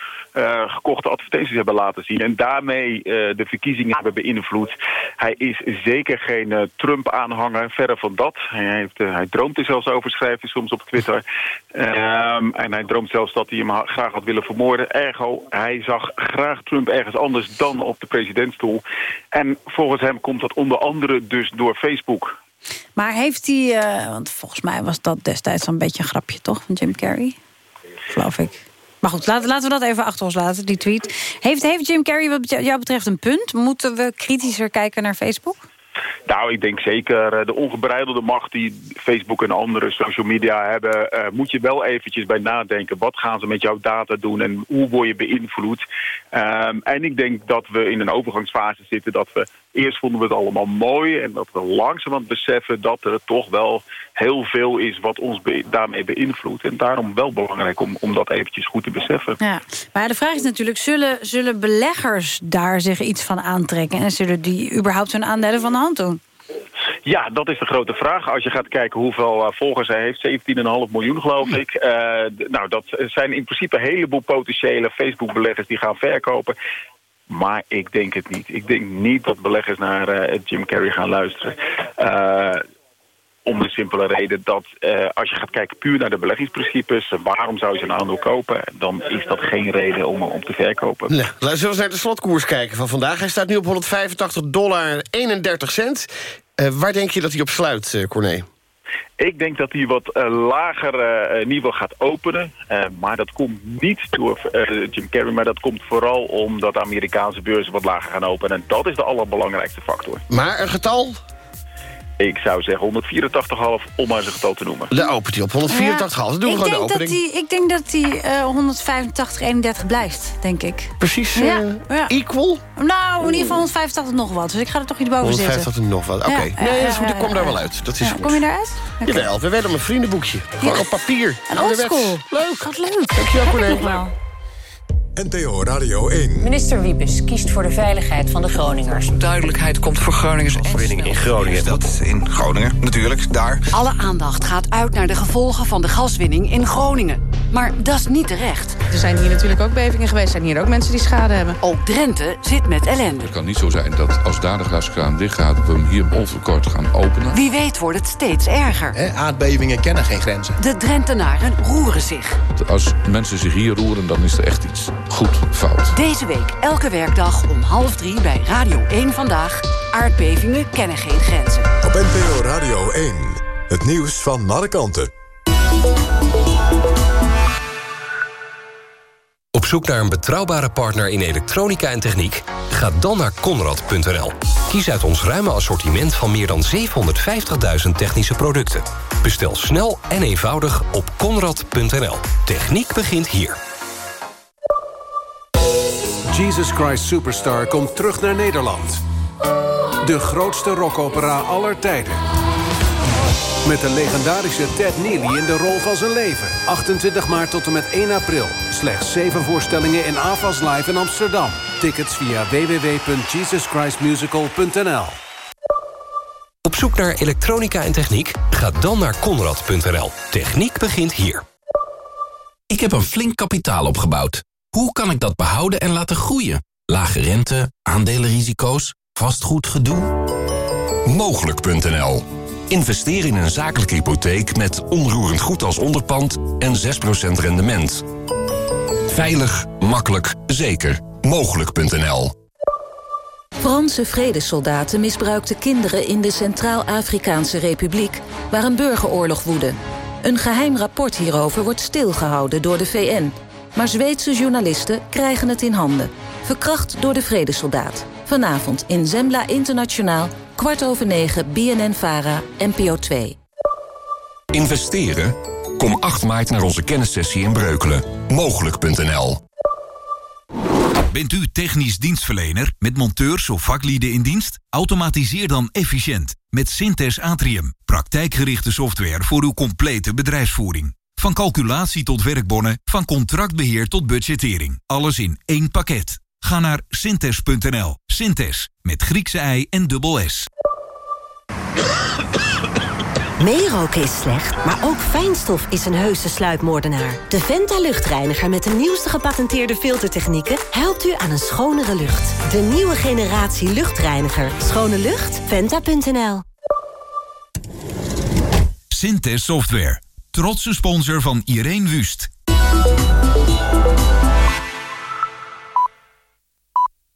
gekochte advertenties hebben laten zien. En daarmee de verkiezingen hebben beïnvloed. Hij is zeker geen Trump-aanhanger, verre van dat. Hij, heeft, hij droomt er zelfs over, schrijft hij soms op Twitter. Ehm, en hij droomt zelfs dat hij hem graag had willen vermoorden. Ergo, hij zag graag Trump ergens anders dan op de presidentsstoel. En volgens hem komt dat onder andere dus door Facebook.
Maar heeft hij, eh, want volgens mij was dat destijds een beetje een grapje, toch, van Jim Carrey? Geloof ik. Maar goed, laten, we dat even achter ons laten, die tweet. Heeft, heeft Jim Carrey wat jou betreft een punt? Moeten we kritischer kijken naar Facebook?
Nou, ik denk zeker eh, de ongebreidelde macht die Facebook en andere social media hebben... eh, moet je wel eventjes bij nadenken. Wat gaan ze met jouw data doen en hoe word je beïnvloed? Ehm, en ik denk dat we in een overgangsfase zitten dat we... Eerst vonden we het allemaal mooi en dat we langzamerhand beseffen... dat er toch wel heel veel is wat ons be- daarmee beïnvloedt. En daarom wel belangrijk om, om dat eventjes goed te beseffen.
Ja. Maar de vraag is natuurlijk, zullen, zullen beleggers daar zich iets van aantrekken? En zullen die überhaupt hun aandelen van de hand doen?
Ja, dat is de grote vraag. Als je gaat kijken hoeveel eh, volgers hij heeft, 17,5 miljoen geloof ik. Eh, nou, dat zijn in principe een heleboel potentiële Facebook-beleggers die gaan verkopen. Maar ik denk het niet. Ik denk niet dat beleggers naar eh, Jim Carrey gaan luisteren. Eh, om de simpele reden dat eh, als je gaat kijken puur naar de beleggingsprincipes... waarom zou je een aandeel kopen? Dan is dat geen reden om, om te verkopen.
Laten we eens naar de slotkoers kijken van vandaag. Hij staat nu op 185 dollar 31 cent. Waar denk je dat hij op sluit, Corné?
Ik denk dat hij wat eh, lager eh, niveau gaat openen. Eh, maar dat komt niet door Jim Carrey, maar dat komt vooral omdat de Amerikaanse beurzen wat lager gaan openen. En dat is de allerbelangrijkste factor.
Maar een getal?
Ik zou zeggen 184,5 om maar eens een getal te noemen.
De opent hij op 184
Ja.
Dan doen we
ik
gewoon de
denk dat
opening.
die, Ik denk dat die eh 185, 31 blijft, denk ik.
Precies
Ja,
eh,
ja.
equal?
Nou, in ieder geval 185 nog wat. Dus ik ga er toch niet boven
150
zitten.
en nog wat. Oké.
Ja,
nee,
ja,
dat is
ja,
goed. Ik
ja,
kom daar wel uit. Dat is
Ja,
goed.
kom je daaruit? Oké.
Jawel, we werden een vriendenboekje. Gewoon op papier.
Een oldschool.
Leuk.
Wat leuk.
Dankjewel,
Heb wel.
NTO Radio 1.
Minister Wiebes kiest voor de veiligheid van de Groningers.
Duidelijkheid komt voor Groningers. Overwinning in Groningen. Dat in Groningen, natuurlijk, daar.
Alle aandacht gaat uit naar de gevolgen van de gaswinning in Groningen. Maar dat is niet terecht.
Er zijn hier natuurlijk ook bevingen geweest. Er zijn hier ook mensen die schade hebben.
Ook Drenthe zit met ellende.
Het kan niet zo zijn dat als daar de gaskraan dicht gaat... we hem hier onverkort gaan openen.
Wie weet wordt het steeds erger.
aardbevingen kennen geen grenzen.
De Drentenaren roeren zich.
Als mensen zich hier roeren, dan is er echt iets goed fout.
Deze week elke werkdag om half drie bij Radio 1 Vandaag. Aardbevingen kennen geen grenzen.
Op NPO Radio 1. Het nieuws van alle kanten.
Op zoek naar een betrouwbare partner in elektronica en techniek? Ga dan naar Conrad.nl. Kies uit ons ruime assortiment van meer dan 750.000 technische producten. Bestel snel en eenvoudig op Conrad.nl. Techniek begint hier.
Jesus Christ Superstar komt terug naar Nederland. De grootste rockopera aller tijden. Met de legendarische Ted Neely in de rol van zijn leven. 28 maart tot en met 1 april. Slechts 7 voorstellingen in AFAS Live in Amsterdam. Tickets via www.jesuschristmusical.nl
Op zoek naar elektronica en techniek? Ga dan naar Conrad.nl. Techniek begint hier.
Ik heb een flink kapitaal opgebouwd.
Hoe kan ik dat behouden en laten groeien? Lage rente, aandelenrisico's, vastgoedgedoe?
Mogelijk.nl Investeer in een zakelijke hypotheek met onroerend goed als onderpand en 6% rendement. Veilig, makkelijk, zeker. Mogelijk.nl
Franse vredessoldaten misbruikten kinderen in de Centraal-Afrikaanse Republiek... waar een burgeroorlog woedde. Een geheim rapport hierover wordt stilgehouden door de VN... maar Zweedse journalisten krijgen het in handen. Verkracht door de vredessoldaat. Vanavond in Zembla Internationaal, kwart over negen, BNN-VARA, NPO 2.
Investeren? Kom 8 maart naar onze kennissessie in Breukelen. Mogelijk.nl
Bent u technisch dienstverlener met monteurs of vaklieden in dienst? Automatiseer dan efficiënt met Synthes Atrium. Praktijkgerichte software voor uw complete bedrijfsvoering. Van calculatie tot werkbonnen, van contractbeheer tot budgettering. Alles in één pakket. Ga naar synthes.nl. Synthes, met Griekse ei en dubbel S.
Meeroken is slecht, maar ook fijnstof is een heuse sluipmoordenaar. De Venta luchtreiniger met de nieuwste gepatenteerde filtertechnieken... helpt u aan een schonere lucht. De nieuwe generatie luchtreiniger. Schone lucht? Venta.nl
Synthes Software. Trotse sponsor van Irene Wust.